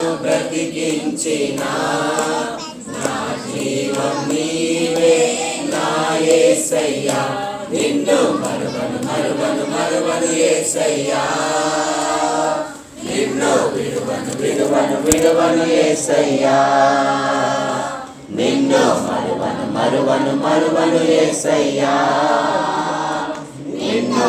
బ్రతికించిన నా జీవం నీవే నా నిన్ను మరువను మరువను మరువను ఏసయ్యా. నిన్ను విడువను విడువను విడువను ఏసయ్యా. నిన్ను మరువను మరువను మరువను ఏసయ్యా. నిన్ను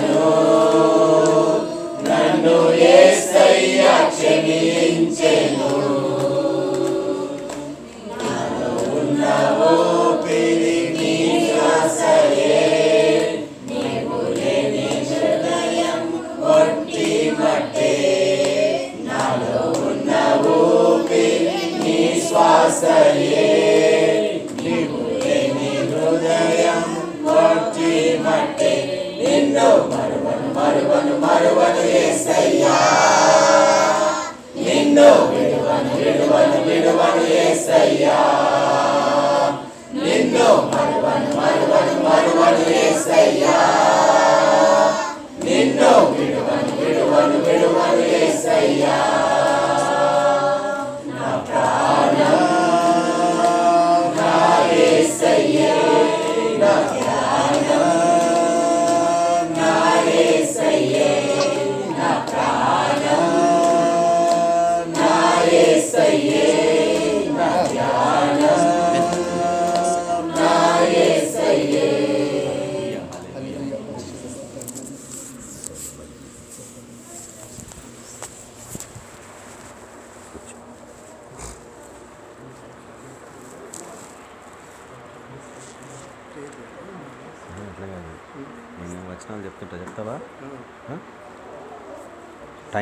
నిన్ను విడువను విడువను విడువను ఏసయ్యా.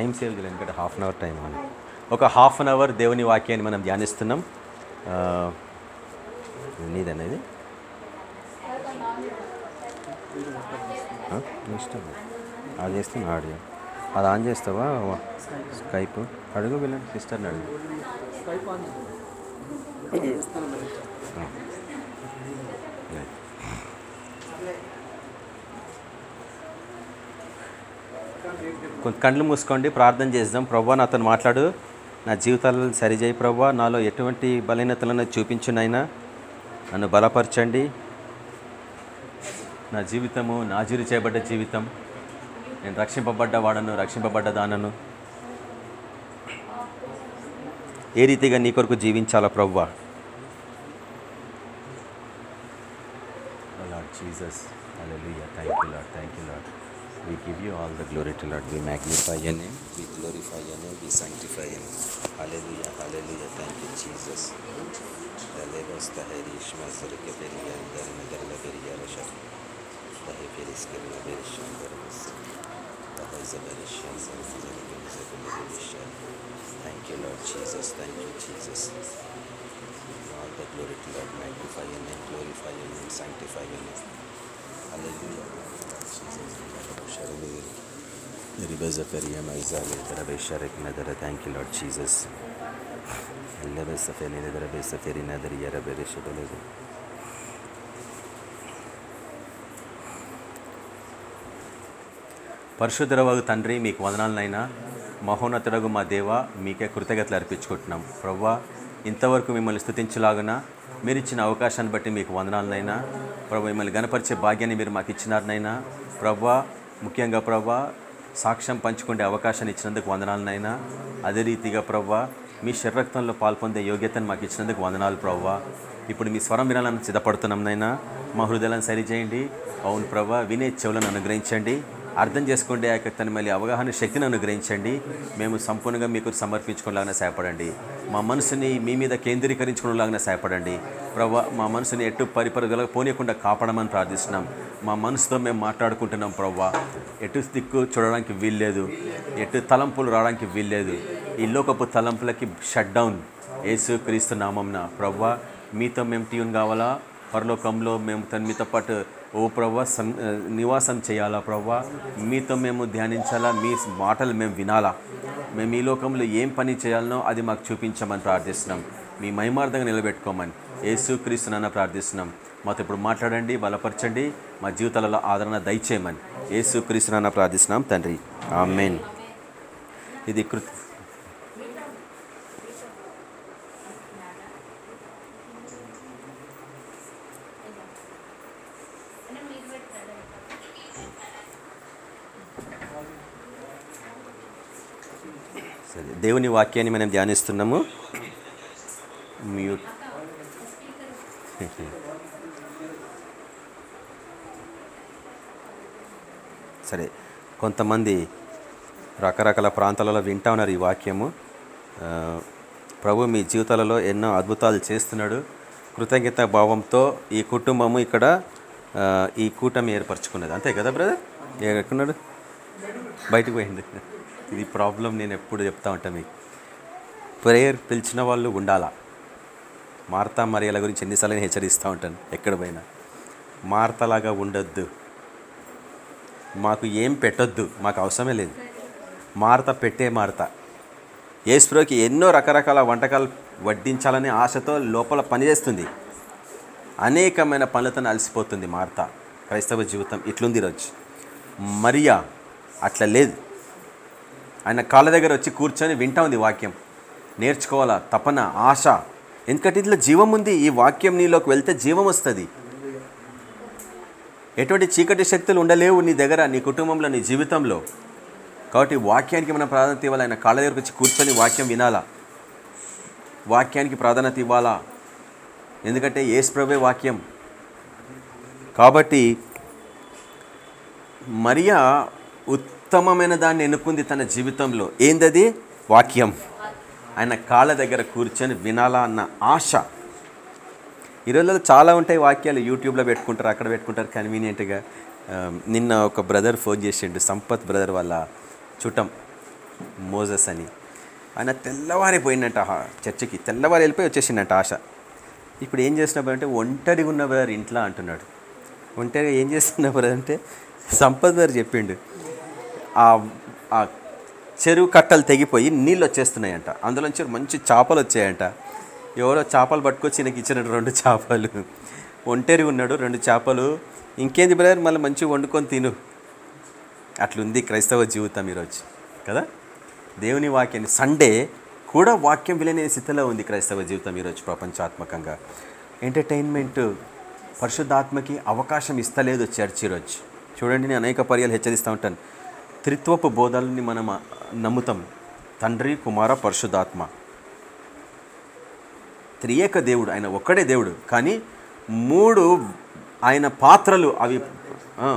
టైం సేవ్ చేయలేదు ఎందుకంటే హాఫ్ అన్ అవర్ టైం అని. ఒక హాఫ్ అన్ అవర్ దేవుని వాక్యాన్ని మనం ధ్యానిస్తున్నాం. నీదనేది ఇష్టం. అది చేస్తున్నా ఆడియో అది ఆన్ చేస్తావా? స్కైప్. అడుగు వెళ్ళండి సిస్టర్ని అడుగు. కళ్ళు మూసుకోండి ప్రార్థన చేద్దాం. ప్రభా అతను మాట్లాడు. నా జీవితాలను సరిచేయి ప్రభా. నాలో ఎటువంటి బలహీనతలను చూపించునైనా నన్ను బలపరచండి. నా జీవితము నాజీరు చేయబడ్డ జీవితం. నేను రక్షింపబడ్డ వాడను రక్షింపబడ్డ దానను. ఏ రీతిగా నీ కొరకు జీవించాలా ప్రవ్వా oh Lord Jesus, hallelujah. Thank. We give you all the glory to Lord. We magnify your name. We glorify your name. We sanctify your name. Hallelujah. Hallelujah. Thank you, Jesus. Dalebos taheri ishma zarike beriya andar nadar la beriya rashar. Dahe feris kerna berishan darabas. Dahe zaberishan zarike zarike zarike berishan. Thank you, Lord Jesus. Thank you, Jesus. All the glory to Lord. Magnify your name. Glorify your name. Sanctify your name. Hallelujah. Jesus. Ribaza Feria Maizale, thank you Thank you, Lord Jesus. Elebesa Feni, Darabesa Feri Nadari, Yaraberesha Beleza. పరిశుద్ధరవగు తండ్రి మీకు వందనాలనైనా మహోన్నతుడగు మా దేవ మీకే కృతజ్ఞతలు అర్పించుకుంటున్నాం ప్రవ్వా ఇంతవరకు మిమ్మల్ని స్థుతించలాగున? మీరు ఇచ్చిన అవకాశాన్ని బట్టి మీకు వందనాలనైనా. ప్రభు మిమ్మల్ని గనపరిచే భాగ్యాన్ని మీరు మాకు ఇచ్చినారనైనా. ప్రవ్వా ముఖ్యంగా ప్రవ్వా సాక్ష్యం పంచుకునే అవకాశాన్ని ఇచ్చినందుకు వందనాలనైనా. అదే రీతిగా ప్రవ్వా మీ శరీరక్తంలో పాల్పొందే యోగ్యతను మాకు ఇచ్చినందుకు వందనాలు ప్రవ్వా ఇప్పుడు మీ స్వరం వినాలని సిద్ధపడుతున్నాం నైనా. మా హృదయాలను సరిచేయండి. అవును ప్రవ్వా వినే చెవులను అనుగ్రహించండి. అర్థం చేసుకోండి ఆ యొక్క తన మళ్ళీ అవగాహన శక్తిని అనుగ్రహించండి. మేము సంపూర్ణంగా మీకు సమర్పించుకునేలాగా సహాయపడండి. మా మనసుని మీ మీద కేంద్రీకరించుకునేలాగా సహాయపడండి. ప్రభా మా మనసుని ఎటు పరిపరుగుల పోనీయకుండా కాపాడమని ప్రార్థిస్తున్నాం. మా మనసుతో మేము మాట్లాడుకుంటున్నాం ప్రవ్వా ఎటు దిక్కు చూడడానికి వీల్లేదు. ఎటు తలంపులు రావడానికి వీల్లేదు. ఈ లోకపు తలంపులకి షట్ డౌన్ యేసు క్రీస్తు నామంన. ప్రవ్వా మీతో మేము ట్యూన్ కావాలా? పరలోకంలో మేము తన మీతో పాటు ఓ ప్రవ్వ సం నివాసం చేయాలా ప్రవ్వ? మీతో మేము ధ్యానించాలా? మీ మాటలు మేము వినాలా? మేము ఈ లోకంలో ఏం పని చేయాలనో అది మాకు చూపించమని ప్రార్థిస్తున్నాం. మీ మహిమార్థంగా నిలబెట్టుకోమని యేసు ప్రార్థిస్తున్నాం. మాతో ఇప్పుడు మాట్లాడండి బలపరచండి మా జీవితాలలో ఆదరణ దయచేయమని యేసు క్రీస్తునన్న ప్రార్థిస్తున్నాం. తండ్రి ఆమెన్. ఇది కృ దేవుని వాక్యాన్ని మనం ధ్యానిస్తున్నాము. మ్యూట్ సరే కొంతమంది రకరకాల ప్రాంతాలలో వింటా ఉన్నారు ఈ వాక్యము. ప్రభు మీ జీవితాలలో ఎన్నో అద్భుతాలు చేస్తున్నాడు. కృతజ్ఞత భావంతో ఈ కుటుంబము ఇక్కడ ఈ కూటమి ఏర్పరచుకున్నది. అంతే కదా బ్రదర్? ఎక్కడున్నాడు? బయటకు పోయింది. ఇది ప్రాబ్లం నేను ఎప్పుడు చెప్తా ఉంటాను మీకు. ప్రేయర్ పిలిచిన వాళ్ళు ఉండాలా? మార్తా మరియల గురించి ఎన్నిసార్లు నేను హెచ్చరిస్తూ ఉంటాను ఎక్కడ పోయినా. మార్తలాగా ఉండొద్దు. మాకు ఏం పెట్టొద్దు మాకు అవసరమే లేదు. మార్త పెట్టే మార్త. ఏసుప్రోకి ఎన్నో రకరకాల వంటకాలు వడ్డించాలనే ఆశతో లోపల పనిచేస్తుంది అనేకమైన పనులతో అలసిపోతుంది మార్త. క్రైస్తవ జీవితం ఇట్లుంది ఈరోజు. మరియా అట్లా లేదు. ఆయన కాళ్ళ దగ్గర వచ్చి కూర్చొని వింటా ఉంది వాక్యం. నేర్చుకోవాలా? తపన ఆశ. ఎందుకంటే ఇందులో జీవం ఉంది. ఈ వాక్యం నీలోకి వెళ్తే జీవం వస్తుంది. ఎటువంటి చీకటి శక్తులు ఉండలేవు నీ దగ్గర నీ కుటుంబంలో నీ జీవితంలో. కాబట్టి వాక్యానికి మనం ప్రాధాన్యత ఇవ్వాలి. ఆయన కాళ్ళ దగ్గరకు వచ్చి కూర్చొని వాక్యం వినాలా? వాక్యానికి ప్రాధాన్యత ఇవ్వాలా? ఎందుకంటే ఏసుప్రభే వాక్యం. కాబట్టి మరియా ఉత్తమమైన దాన్ని ఎన్నుకుంది తన జీవితంలో. ఏందది? వాక్యం. ఆయన కాళ్ళ దగ్గర కూర్చొని వినాలా అన్న ఆశ. ఈ రోజుల్లో చాలా ఉంటాయి వాక్యాలు యూట్యూబ్లో పెట్టుకుంటారు అక్కడ పెట్టుకుంటారు కన్వీనియంట్గా నిన్న ఒక బ్రదర్ ఫోన్ చేసిండు సంపత్ బ్రదర్ వాళ్ళ చుట్టం మోజస్ అని. ఆయన తెల్లవారి పోయిందంట చర్చికి. తెల్లవారి వెళ్ళిపోయి వచ్చేసిండంట ఆశ. ఇప్పుడు ఏం చేసిన అంటే ఒంటరిగా ఉన్న బ్రదర్ ఇంట్లో అంటున్నాడు. ఒంటరిగా ఏం చేస్తున్న బ్రదర్ అంటే సంపత్ బ్రదర్ చెప్పిండు ఆ చెరువు కట్టలు తెగిపోయి నీళ్ళు వచ్చేస్తున్నాయంట. అందులోంచి మంచి చేపలు వచ్చాయంట. ఎవరో చేపలు పట్టుకొచ్చి ఈయనకి ఇచ్చిన రెండు చేపలు. ఒంటరి ఉన్నాడు రెండు చేపలు. ఇంకేంది బ్రదర్ మళ్ళీ మంచిగా వండుకొని తిను. అట్లుంది క్రైస్తవ జీవితం ఈరోజు కదా? దేవుని వాక్యాన్ని సండే కూడా వాక్యం విలనే స్థితిలో ఉంది క్రైస్తవ జీవితం ఈరోజు ప్రపంచాత్మకంగా. ఎంటర్టైన్మెంట్ పరిశుద్ధాత్మకి అవకాశం ఇస్తలేదు చర్చ్ ఈరోజు. చూడండి నేను అనేక పర్యాలు హెచ్చరిస్తూ ఉంటాను. త్రిత్వపు బోధాలని మనం నమ్ముతాం. తండ్రి కుమార పరిశుద్ధాత్మ. త్రియేక దేవుడు ఆయన ఒక్కడే దేవుడు. కానీ మూడు ఆయన పాత్రలు అవి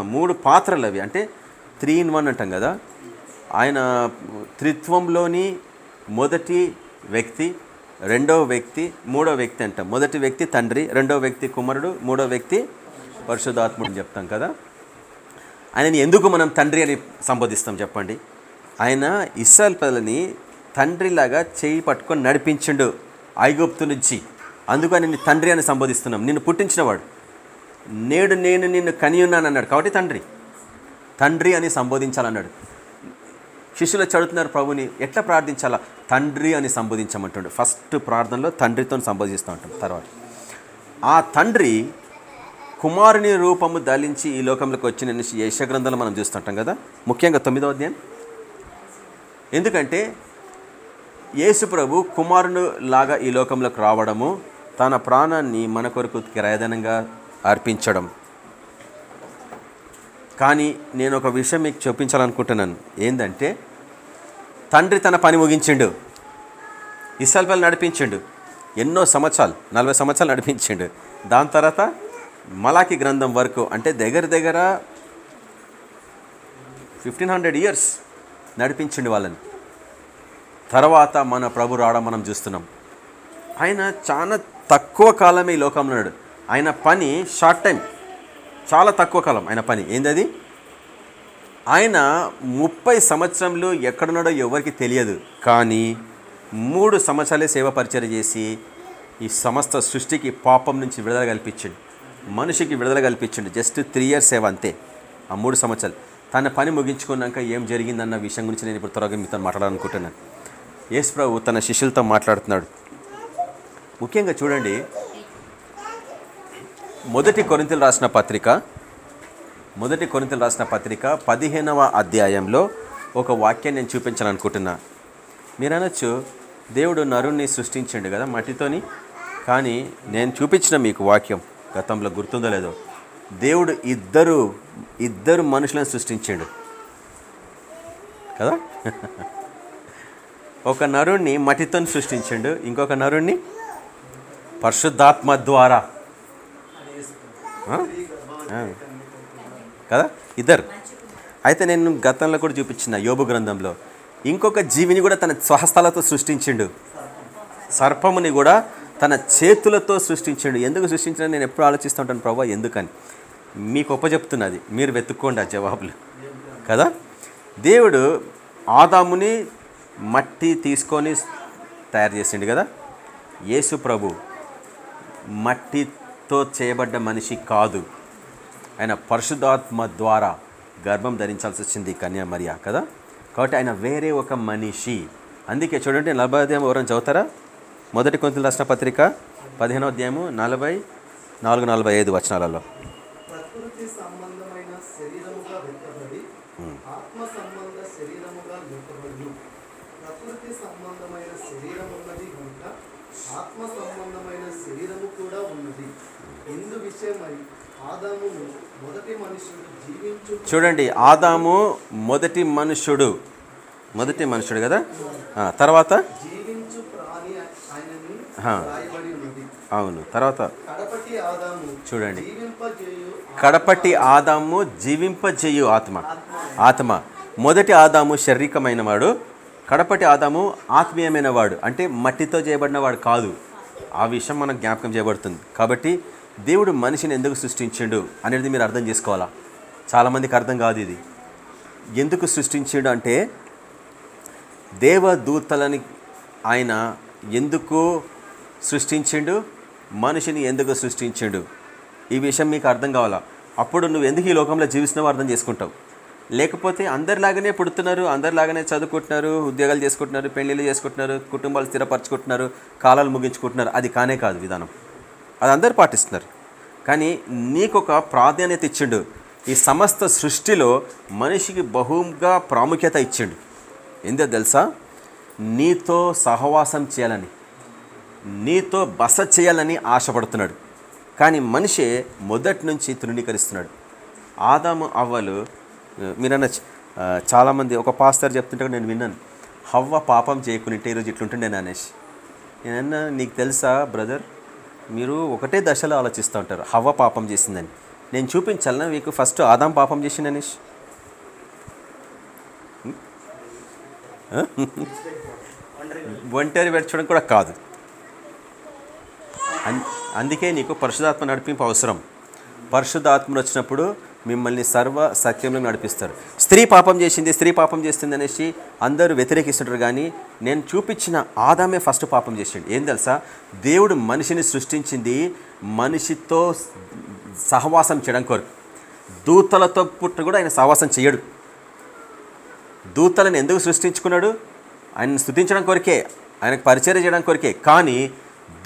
మూడు పాత్రలు అవి. అంటే త్రీ ఇన్ వన్ అంటాం కదా. ఆయన త్రిత్వంలోని మొదటి వ్యక్తి రెండవ వ్యక్తి మూడో వ్యక్తి అంటాం. మొదటి వ్యక్తి తండ్రి రెండవ వ్యక్తి కుమారుడు మూడో వ్యక్తి పరిశుధాత్ముడు అని చెప్తాం కదా. ఆయనని ఎందుకు మనం తండ్రి అని సంబోధిస్తాం చెప్పండి? ఆయన ఇస్రాయల్ ప్రజలని తండ్రిలాగా చేయి పట్టుకొని నడిపించిండు ఐగుప్తు నుంచి. అందుకు ఆయన తండ్రి అని సంబోధిస్తున్నాం. నిన్ను పుట్టించినవాడు. నేడు నేను నిన్ను కని ఉన్నాను అన్నాడు. కాబట్టి తండ్రి. తండ్రి అని సంబోధించాలన్నాడు. శిష్యులు చదువుతున్నారు ప్రభుని ఎట్లా ప్రార్థించాలా? తండ్రి అని సంబోధించమంటుండు. ఫస్ట్ ప్రార్థనలో తండ్రితో సంబోధిస్తూ ఉంటాం తర్వాత. ఆ తండ్రి కుమారుని రూపము దలించి ఈ లోకంలోకి వచ్చిన యశగ్రంథాలు మనం చూస్తుంటాం కదా? ముఖ్యంగా తొమ్మిదో అధ్యాయం. ఎందుకంటే యేసు ప్రభు కుమారుని లాగా ఈ లోకంలోకి రావడము తన ప్రాణాన్ని మన కొరకు కిరాయదనంగా అర్పించడం. కానీ నేను ఒక విషయం మీకు చూపించాలనుకుంటున్నాను. ఏంటంటే తండ్రి తన పని ముగించిండు. ఇసల్పల్ నడిపించిండు. ఎన్నో సంవత్సరాలు నలభై సంవత్సరాలు నడిపించిండు. దాని తర్వాత మలాకి గ్రంథం వరకు అంటే దగ్గర దగ్గర ఫిఫ్టీన్ హండ్రెడ్ ఇయర్స్ నడిపించండి వాళ్ళని. తర్వాత మన ప్రభు రావడం మనం చూస్తున్నాం. ఆయన చాలా తక్కువ కాలమే ఈ లోకంలో ఉన్నాడు. ఆయన పని షార్ట్ టైం చాలా తక్కువ కాలం ఆయన పని. ఏందది? ఆయన ముప్పై సంవత్సరంలో ఎక్కడున్నాడో ఎవరికి తెలియదు. కానీ మూడు సంవత్సరాలే సేవ పరిచయం చేసి ఈ సమస్త సృష్టికి పాపం నుంచి విడుదల కల్పించండి. మనిషికి విడుదల కల్పించండి. జస్ట్ త్రీ ఇయర్స్ సేవ అంతే. ఆ మూడు సంవత్సరాలు. తన పని ముగించుకున్నాక ఏం జరిగిందన్న విషయం గురించి నేను ఇప్పుడు త్వరగా మీతో మాట్లాడాలనుకుంటున్నాను. యేసు ప్రభు తన శిష్యులతో మాట్లాడుతున్నాడు. ముఖ్యంగా చూడండి. మొదటి కొరింతలు రాసిన పత్రిక మొదటి కొరింతలు రాసిన పత్రిక పదిహేనవ అధ్యాయంలో ఒక వాక్యాన్ని నేను చూపించాలనుకుంటున్నా. మీరు అనొచ్చు దేవుడు నరుణ్ణి సృష్టించండు కదా మట్టితోని? కానీ నేను చూపించిన మీకు వాక్యం. గతంలో గుర్తుందో లేదో దేవుడు ఇద్దరు ఇద్దరు మనుషులను సృష్టించాడు. కదా? ఒక నరుణ్ణి మటితో సృష్టించాడు ఇంకొక నరుణ్ణి పరిశుద్ధాత్మ ద్వారా. కదా? ఇద్దరు. అయితే నేను గతంలో కూడా చూపించిన యోబు గ్రంథంలో ఇంకొక జీవిని కూడా తన స్వహస్తాలతో సృష్టించిండు. సర్పముని కూడా తన చేతులతో సృష్టించాడు. ఎందుకు సృష్టించిన నేను ఎప్పుడు ఆలోచిస్తూ ఉంటాను ప్రభా ఎందుకని? మీకు ఒప్పచెప్తున్నది మీరు వెతుక్కోండి ఆ జవాబులు. కదా? దేవుడు ఆదాముని మట్టి తీసుకొని తయారు చేసిండు కదా? యేసు ప్రభు మట్టితో చేయబడ్డ మనిషి కాదు. ఆయన పరిశుధాత్మ ద్వారా గర్భం ధరించాల్సి వచ్చింది కన్యామర్య కదా? కాబట్టి ఆయన వేరే ఒక మనిషి. అందుకే చూడండి నలభై అధ్యాయం ఎవరైనా చదువుతారా? మొదటి కొంత రాష్ట్ర పత్రిక పదిహేనో అధ్యాయము నలభై నాలుగు నలభై ఐదు వచనాలలో. ఆత్మ సంబంధమైన శరీరము కూడా ఉన్నది. విషయమై ఆదామును మొదటి మనుషుడు జీవించు చూడండి ఆదాము మొదటి మనుషుడు మొదటి మనుషుడు కదా? తర్వాత జీవించు ప్రాణి ఆయనని హా. రాయబడి ఉన్నది అవును. తర్వాత చూడండి. కడపటి ఆదాము జీవింపజేయు ఆత్మ. ఆత్మ. మొదటి ఆదాము శారీరకమైన వాడు కడపటి ఆదాము ఆత్మీయమైన వాడు అంటే మట్టితో చేయబడిన వాడు కాదు. ఆ విషయం మనకు జ్ఞాపకం చేయబడుతుంది. కాబట్టి దేవుడు మనిషిని ఎందుకు సృష్టించిండు అనేది మీరు అర్థం చేసుకోవాలా? చాలామందికి అర్థం కాదు ఇది. ఎందుకు సృష్టించిండు అంటే దేవదూతలని ఆయన ఎందుకు సృష్టించిండు? మనిషిని ఎందుకు సృష్టించిండు? ఈ విషయం మీకు అర్థం కావాలా? అప్పుడు నువ్వు ఎందుకు ఈ లోకంలో జీవిస్తున్నావో అర్థం చేసుకుంటావు. లేకపోతే అందరిలాగానే పుడుతున్నారు అందరిలాగానే చదువుకుంటున్నారు ఉద్యోగాలు చేసుకుంటున్నారు పెళ్ళిళ్ళు చేసుకుంటున్నారు కుటుంబాలు స్థిరపరచుకుంటున్నారు కాలాలు ముగించుకుంటున్నారు. అది కానే కాదు విధానం. అది అందరు పాటిస్తున్నారు. కానీ నీకొక ప్రాధాన్యత ఇచ్చిండు. ఈ సమస్త సృష్టిలో మనిషికి బహుగా ప్రాముఖ్యత ఇచ్చిండు. ఎందుకు తెలుసా? నీతో సహవాసం చేయాలని. నీతో బస చేయాలని ఆశపడుతున్నాడు. కానీ మనిషే మొదటి నుంచి తృణీకరిస్తున్నాడు. ఆదాము అవ్వలు మీరు చాలామంది ఒక పాస్టర్ చెప్తుంటే కూడా నేను విన్నాను. హవ్వ పాపం చేయకుంటే ఈరోజు ఇట్లుంటుండే అనేసి నేనన్నా నీకు తెలుసా బ్రదర్? మీరు ఒకటే దశలో ఆలోచిస్తూ ఉంటారు హవ్వ పాపం చేసిందని. నేను చూపించాలన్నా మీకు ఫస్ట్ ఆదాం పాపం చేసింది అనేసి ఒంటరి పెంచడం కూడా కాదు. అందుకే నీకు పరిశుధాత్మ నడిపింపు అవసరం. పరిశుద్ధాత్మను వచ్చినప్పుడు మిమ్మల్ని సర్వ సత్యంలో నడిపిస్తారు. స్త్రీ పాపం చేసింది స్త్రీ పాపం చేస్తుంది అనేసి అందరూ వ్యతిరేకిస్తుంటారు కానీ నేను చూపించిన ఆదామే ఫస్ట్ పాపం చేసిండు. ఏం తెలుసా? దేవుడు మనిషిని సృష్టించింది మనిషితో సహవాసం చేయడం కొరకు. దూతలతో పుట్టిన కూడా ఆయన సహవాసం చేయడు. దూతలను ఎందుకు సృష్టించుకున్నాడు? ఆయన స్థుతించడం కొరికే ఆయనకు పరిచయం చేయడం కొరికే. కానీ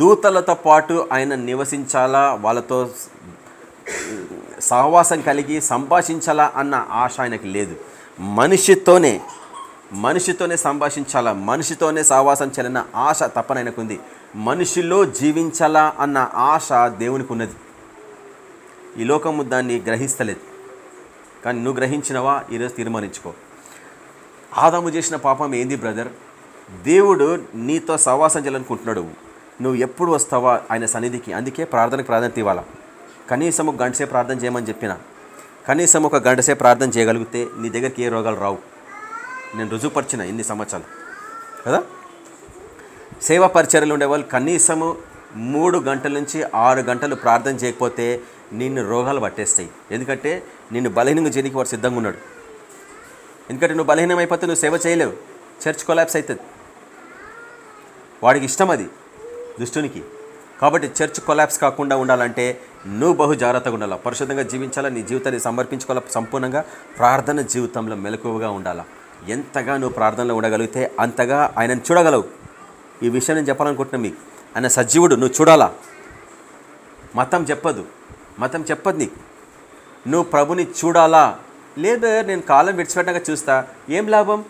దూతలతో పాటు ఆయన నివసించాలా? వాళ్ళతో సహవాసం కలిగి సంభాషించాలా అన్న ఆశ ఆయనకి లేదు. మనిషితోనే మనిషితోనే సంభాషించాలా? మనిషితోనే సహవాసం చేయాలన్న ఆశ తప్పన ఆయనకు ఉంది మనిషిలో జీవించాలా అన్న ఆశ దేవునికి ఉన్నది ఈ లోకము దాన్ని గ్రహిస్తలేదు. కానీ నువ్వు గ్రహించినవా? ఈరోజు తీర్మానించుకో. ఆదాము చేసిన పాపం ఏంది బ్రదర్? దేవుడు నీతో సహవాసం చేయాలనుకుంటున్నాడు. నువ్వు ఎప్పుడు వస్తావా ఆయన సన్నిధికి? అందుకే ప్రార్థనకు ప్రాధాన్యత ఇవ్వాలా? కనీసం ఒక గంటసేపు ప్రార్థన చేయమని చెప్పిన. కనీసం ఒక గంట ప్రార్థన చేయగలిగితే నీ దగ్గరికి ఏ రోగాలు రావు. నేను రుజువుపరిచిన ఇన్ని సంవత్సరాలు. కదా? సేవా పరిచర్యలు ఉండేవాళ్ళు కనీసము మూడు గంటల నుంచి ఆరు గంటలు ప్రార్థన చేయకపోతే నిన్ను రోగాలు పట్టేస్తాయి. ఎందుకంటే నిన్ను బలహీనంగా చేయడానికి వాడు సిద్ధంగా ఉన్నాడు. ఎందుకంటే నువ్వు బలహీనం అయిపోతే నువ్వు సేవ చేయలేవు. చర్చ్ కొలాప్స్ అవుతుంది. వాడికి ఇష్టం అది. దుష్టునికి. కాబట్టి చర్చ్ కొలాప్స్ కాకుండా ఉండాలంటే నువ్వు బహు జాగ్రత్తగా ఉండాలా? పరిశుద్ధంగా జీవించాలా? నీ జీవితాన్ని సమర్పించుకోవాలా? సంపూర్ణంగా ప్రార్థన జీవితంలో మెలకువగా ఉండాలా? ఎంతగా నువ్వు ప్రార్థనలో ఉండగలిగితే అంతగా ఆయనను చూడగలవు. ఈ విషయం నేను చెప్పాలనుకుంటున్నా మీకు. ఆయన సజీవుడు నువ్వు చూడాలా? మతం చెప్పదు. మతం చెప్పదు నీకు. నువ్వు ప్రభుని చూడాలా? లేదు నేను కాలం విడిచిపెట్టాక చూస్తా. ఏం లాభం?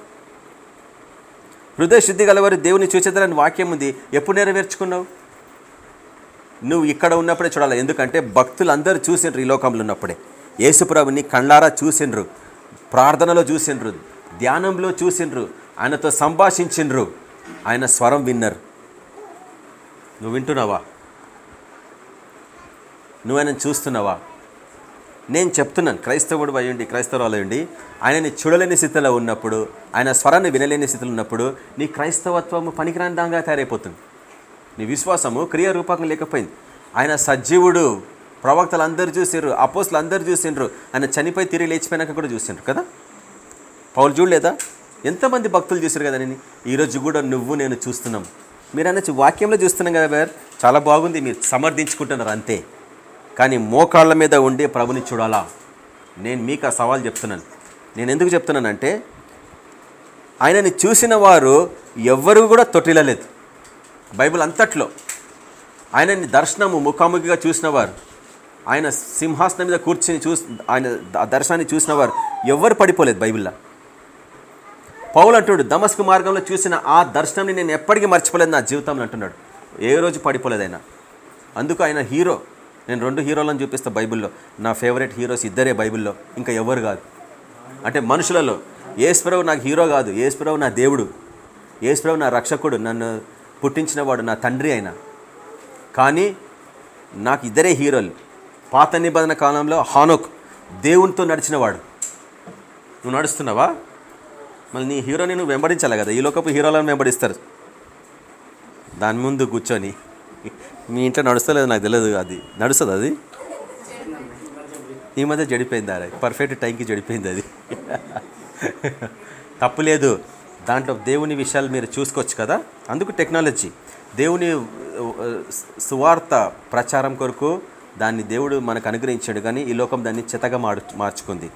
హృదయ శుద్ధి గలవారు దేవుని చూచేదారని వాక్యం ఉంది. ఎప్పుడు నెరవేర్చుకున్నావు? నువ్వు ఇక్కడ ఉన్నప్పుడే చూడాలి. ఎందుకంటే భక్తులు అందరూ చూసిండ్రు ఈ లోకంలో ఉన్నప్పుడే. యేసుప్రభుని కళ్ళారా చూసిండ్రు ప్రార్థనలో చూసిండ్రు ధ్యానంలో చూసిండ్రు ఆయనతో సంభాషించిండ్రు ఆయన స్వరం విన్నరు. నువ్వు వింటున్నావా? నువ్వు ఆయనను చూస్తున్నావా? నేను చెప్తున్నాను క్రైస్తవుడు అయ్యండి క్రైస్తవులు అయ్యండి ఆయనని చూడలేని స్థితిలో ఉన్నప్పుడు ఆయన స్వరాన్ని వినలేని స్థితిలో ఉన్నప్పుడు నీ క్రైస్తవత్వము పనికిరాని దాంగా తయారైపోతుంది. నీ విశ్వాసము క్రియారూపకం లేకపోయింది. ఆయన సజీవుడు ప్రవక్తలు అందరూ చూసిండ్రు అపోస్లు అందరూ చూసిండ్రు ఆయన చనిపోయి తిరిగి లేచిపోయినాక కూడా చూసిండ్రు కదా? పౌలు చూడలేదా? ఎంతమంది భక్తులు చూసారు కదా నేను ఈరోజు కూడా నువ్వు నేను చూస్తున్నాం. మీరు అనొచ్చు వాక్యంలో చూస్తున్నాం కదా బార్ చాలా బాగుంది మీరు సమర్థించుకుంటున్నారు అంతే. కానీ మోకాళ్ళ మీద ఉండి ప్రభుని చూడాలా? నేను మీకు ఆ సవాల్ చెప్తున్నాను. నేను ఎందుకు చెప్తున్నానంటే ఆయనని చూసిన వారు ఎవ్వరు కూడా తొట్టిల్లలేదు. బైబిల్ అంతట్లో ఆయనని దర్శనము ముఖాముఖిగా చూసిన వారు ఆయన సింహాసనం మీద కూర్చుని చూసి ఆయన దర్శనాన్ని చూసిన వారు ఎవ్వరు పడిపోలేదు బైబిల్లో. పౌలు అంటున్నాడు దమస్కు మార్గంలో చూసిన ఆ దర్శనాన్ని నేను ఎప్పటికీ మర్చిపోలేదు నా జీవితంలో అంటున్నాడు. ఏ రోజు పడిపోలేదు ఆయన. అందుకు ఆయన హీరో. నేను రెండు హీరోలను చూపిస్తా బైబిల్లో. నా ఫేవరెట్ హీరోస్ ఇద్దరే బైబిల్లో. ఇంకా ఎవరు కాదు. అంటే మనుషులలో ఏసుప్రభు నాకు హీరో కాదు. ఏసుప్రభు నా దేవుడు. ఏసుప్రభు నా రక్షకుడు. నన్ను పుట్టించినవాడు నా తండ్రి అయినా. కానీ నాకు ఇద్దరే హీరోలు. పాత నిబంధన కాలంలో హానోక్ దేవునితో నడిచినవాడు. నువ్వు నడుస్తున్నావా? మళ్ళీ నీ హీరోని నువ్వు వెంబడించాలి కదా. ఈ లోకపు హీరోలను వెంబడిస్తారు. దాని ముందు కూర్చొని. మీ ఇంట్లో నడుస్తలేదు నాకు తెలియదు అది. నడుస్తుంది అది? ఈ మధ్య జడిపోయింది అరే. పర్ఫెక్ట్ టైంకి జడిపోయింది అది. తప్పులేదు దాంట్లో దేవుని విషయాలు మీరు చూసుకోవచ్చు కదా? అందుకు టెక్నాలజీ. దేవుని సువార్త ప్రచారం కొరకు దాన్ని దేవుడు మనకు అనుగ్రహించాడు కానీ ఈ లోకం దాన్ని చెతగా మాడు మార్చుకుంది.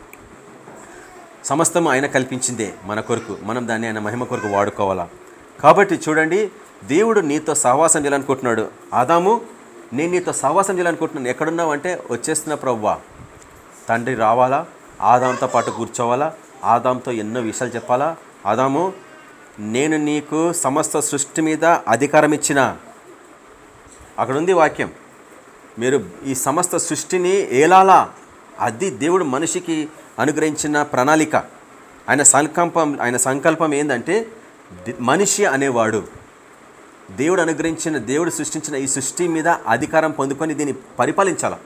సమస్తం ఆయన కల్పించిందే మన కొరకు. మనం దాన్ని ఆయన మహిమ కొరకు వాడుకోవాలా. కాబట్టి చూడండి దేవుడు నీతో సహవాసం చేయాలనుకుంటున్నాడు. ఆదాము నేను నీతో సహవాసం చేయాలనుకుంటున్నాను. ఎక్కడున్నావు అంటే వచ్చేస్తున్న ప్రవ్వా. తండ్రి రావాలా? ఆదాంతో పాటు కూర్చోవాలా? ఆదాంతో ఎన్నో విషయాలు చెప్పాలా? ఆదాము నేను నీకు సమస్త సృష్టి మీద అధికారం ఇచ్చిన. అక్కడ ఉంది వాక్యం. మీరు ఈ సమస్త సృష్టిని ఏలాలా? అది దేవుడు మనిషికి అనుగ్రహించిన ప్రణాళిక. ఆయన సంకల్పం ఆయన సంకల్పం ఏంటంటే మనిషి అనేవాడు. దేవుడు అనుగ్రహించిన దేవుడు సృష్టించిన ఈ సృష్టి మీద అధికారం పొందుకొని దీన్ని పరిపాలించాల?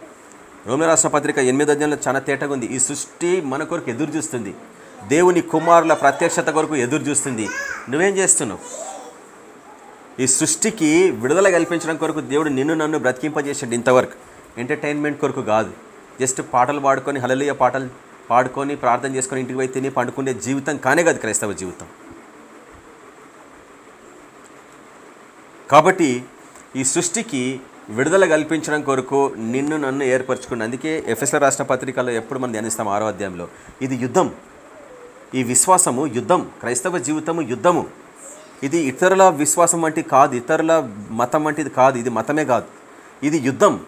రోమిల రాష్ట్ర పత్రిక ఎనిమిదో అధ్యాయంలో చాలా తేటగా ఉంది ఈ సృష్టి మన కొరకు ఎదురు చూస్తుంది. దేవుని కుమారుల ప్రత్యక్షత కొరకు ఎదురు చూస్తుంది. నువ్వేం చేస్తున్నావు? ఈ సృష్టికి విడుదల కల్పించడం కొరకు దేవుడు నిన్ను నన్ను బ్రతికింపజేసాడు ఇంతవరకు. ఎంటర్టైన్మెంట్ కొరకు కాదు. జస్ట్ పాటలు పాడుకొని హలలియ పాటలు పాడుకొని ప్రార్థన చేసుకొని ఇంటికి పోయి తిని పండుకునే జీవితం కానే కాదు క్రైస్తవ జీవితం. కాబట్టి ఈ సృష్టికి విడుదల కల్పించడం కొరకు నిన్ను నన్ను ఏర్పరచుకుని అందుకే ఎఫ్ఎస్ఆర్ రాష్ట్ర పత్రికలో ఎప్పుడు మనం ధ్యానిస్తాం ఆరో అధ్యాయంలో. ఇది యుద్ధం. ఈ విశ్వాసము యుద్ధం. క్రైస్తవ జీవితము యుద్ధము. ఇది ఇతరుల విశ్వాసం వంటి కాదు ఇతరుల మతం వంటిది కాదు ఇది మతమే కాదు. ఇది యుద్ధం.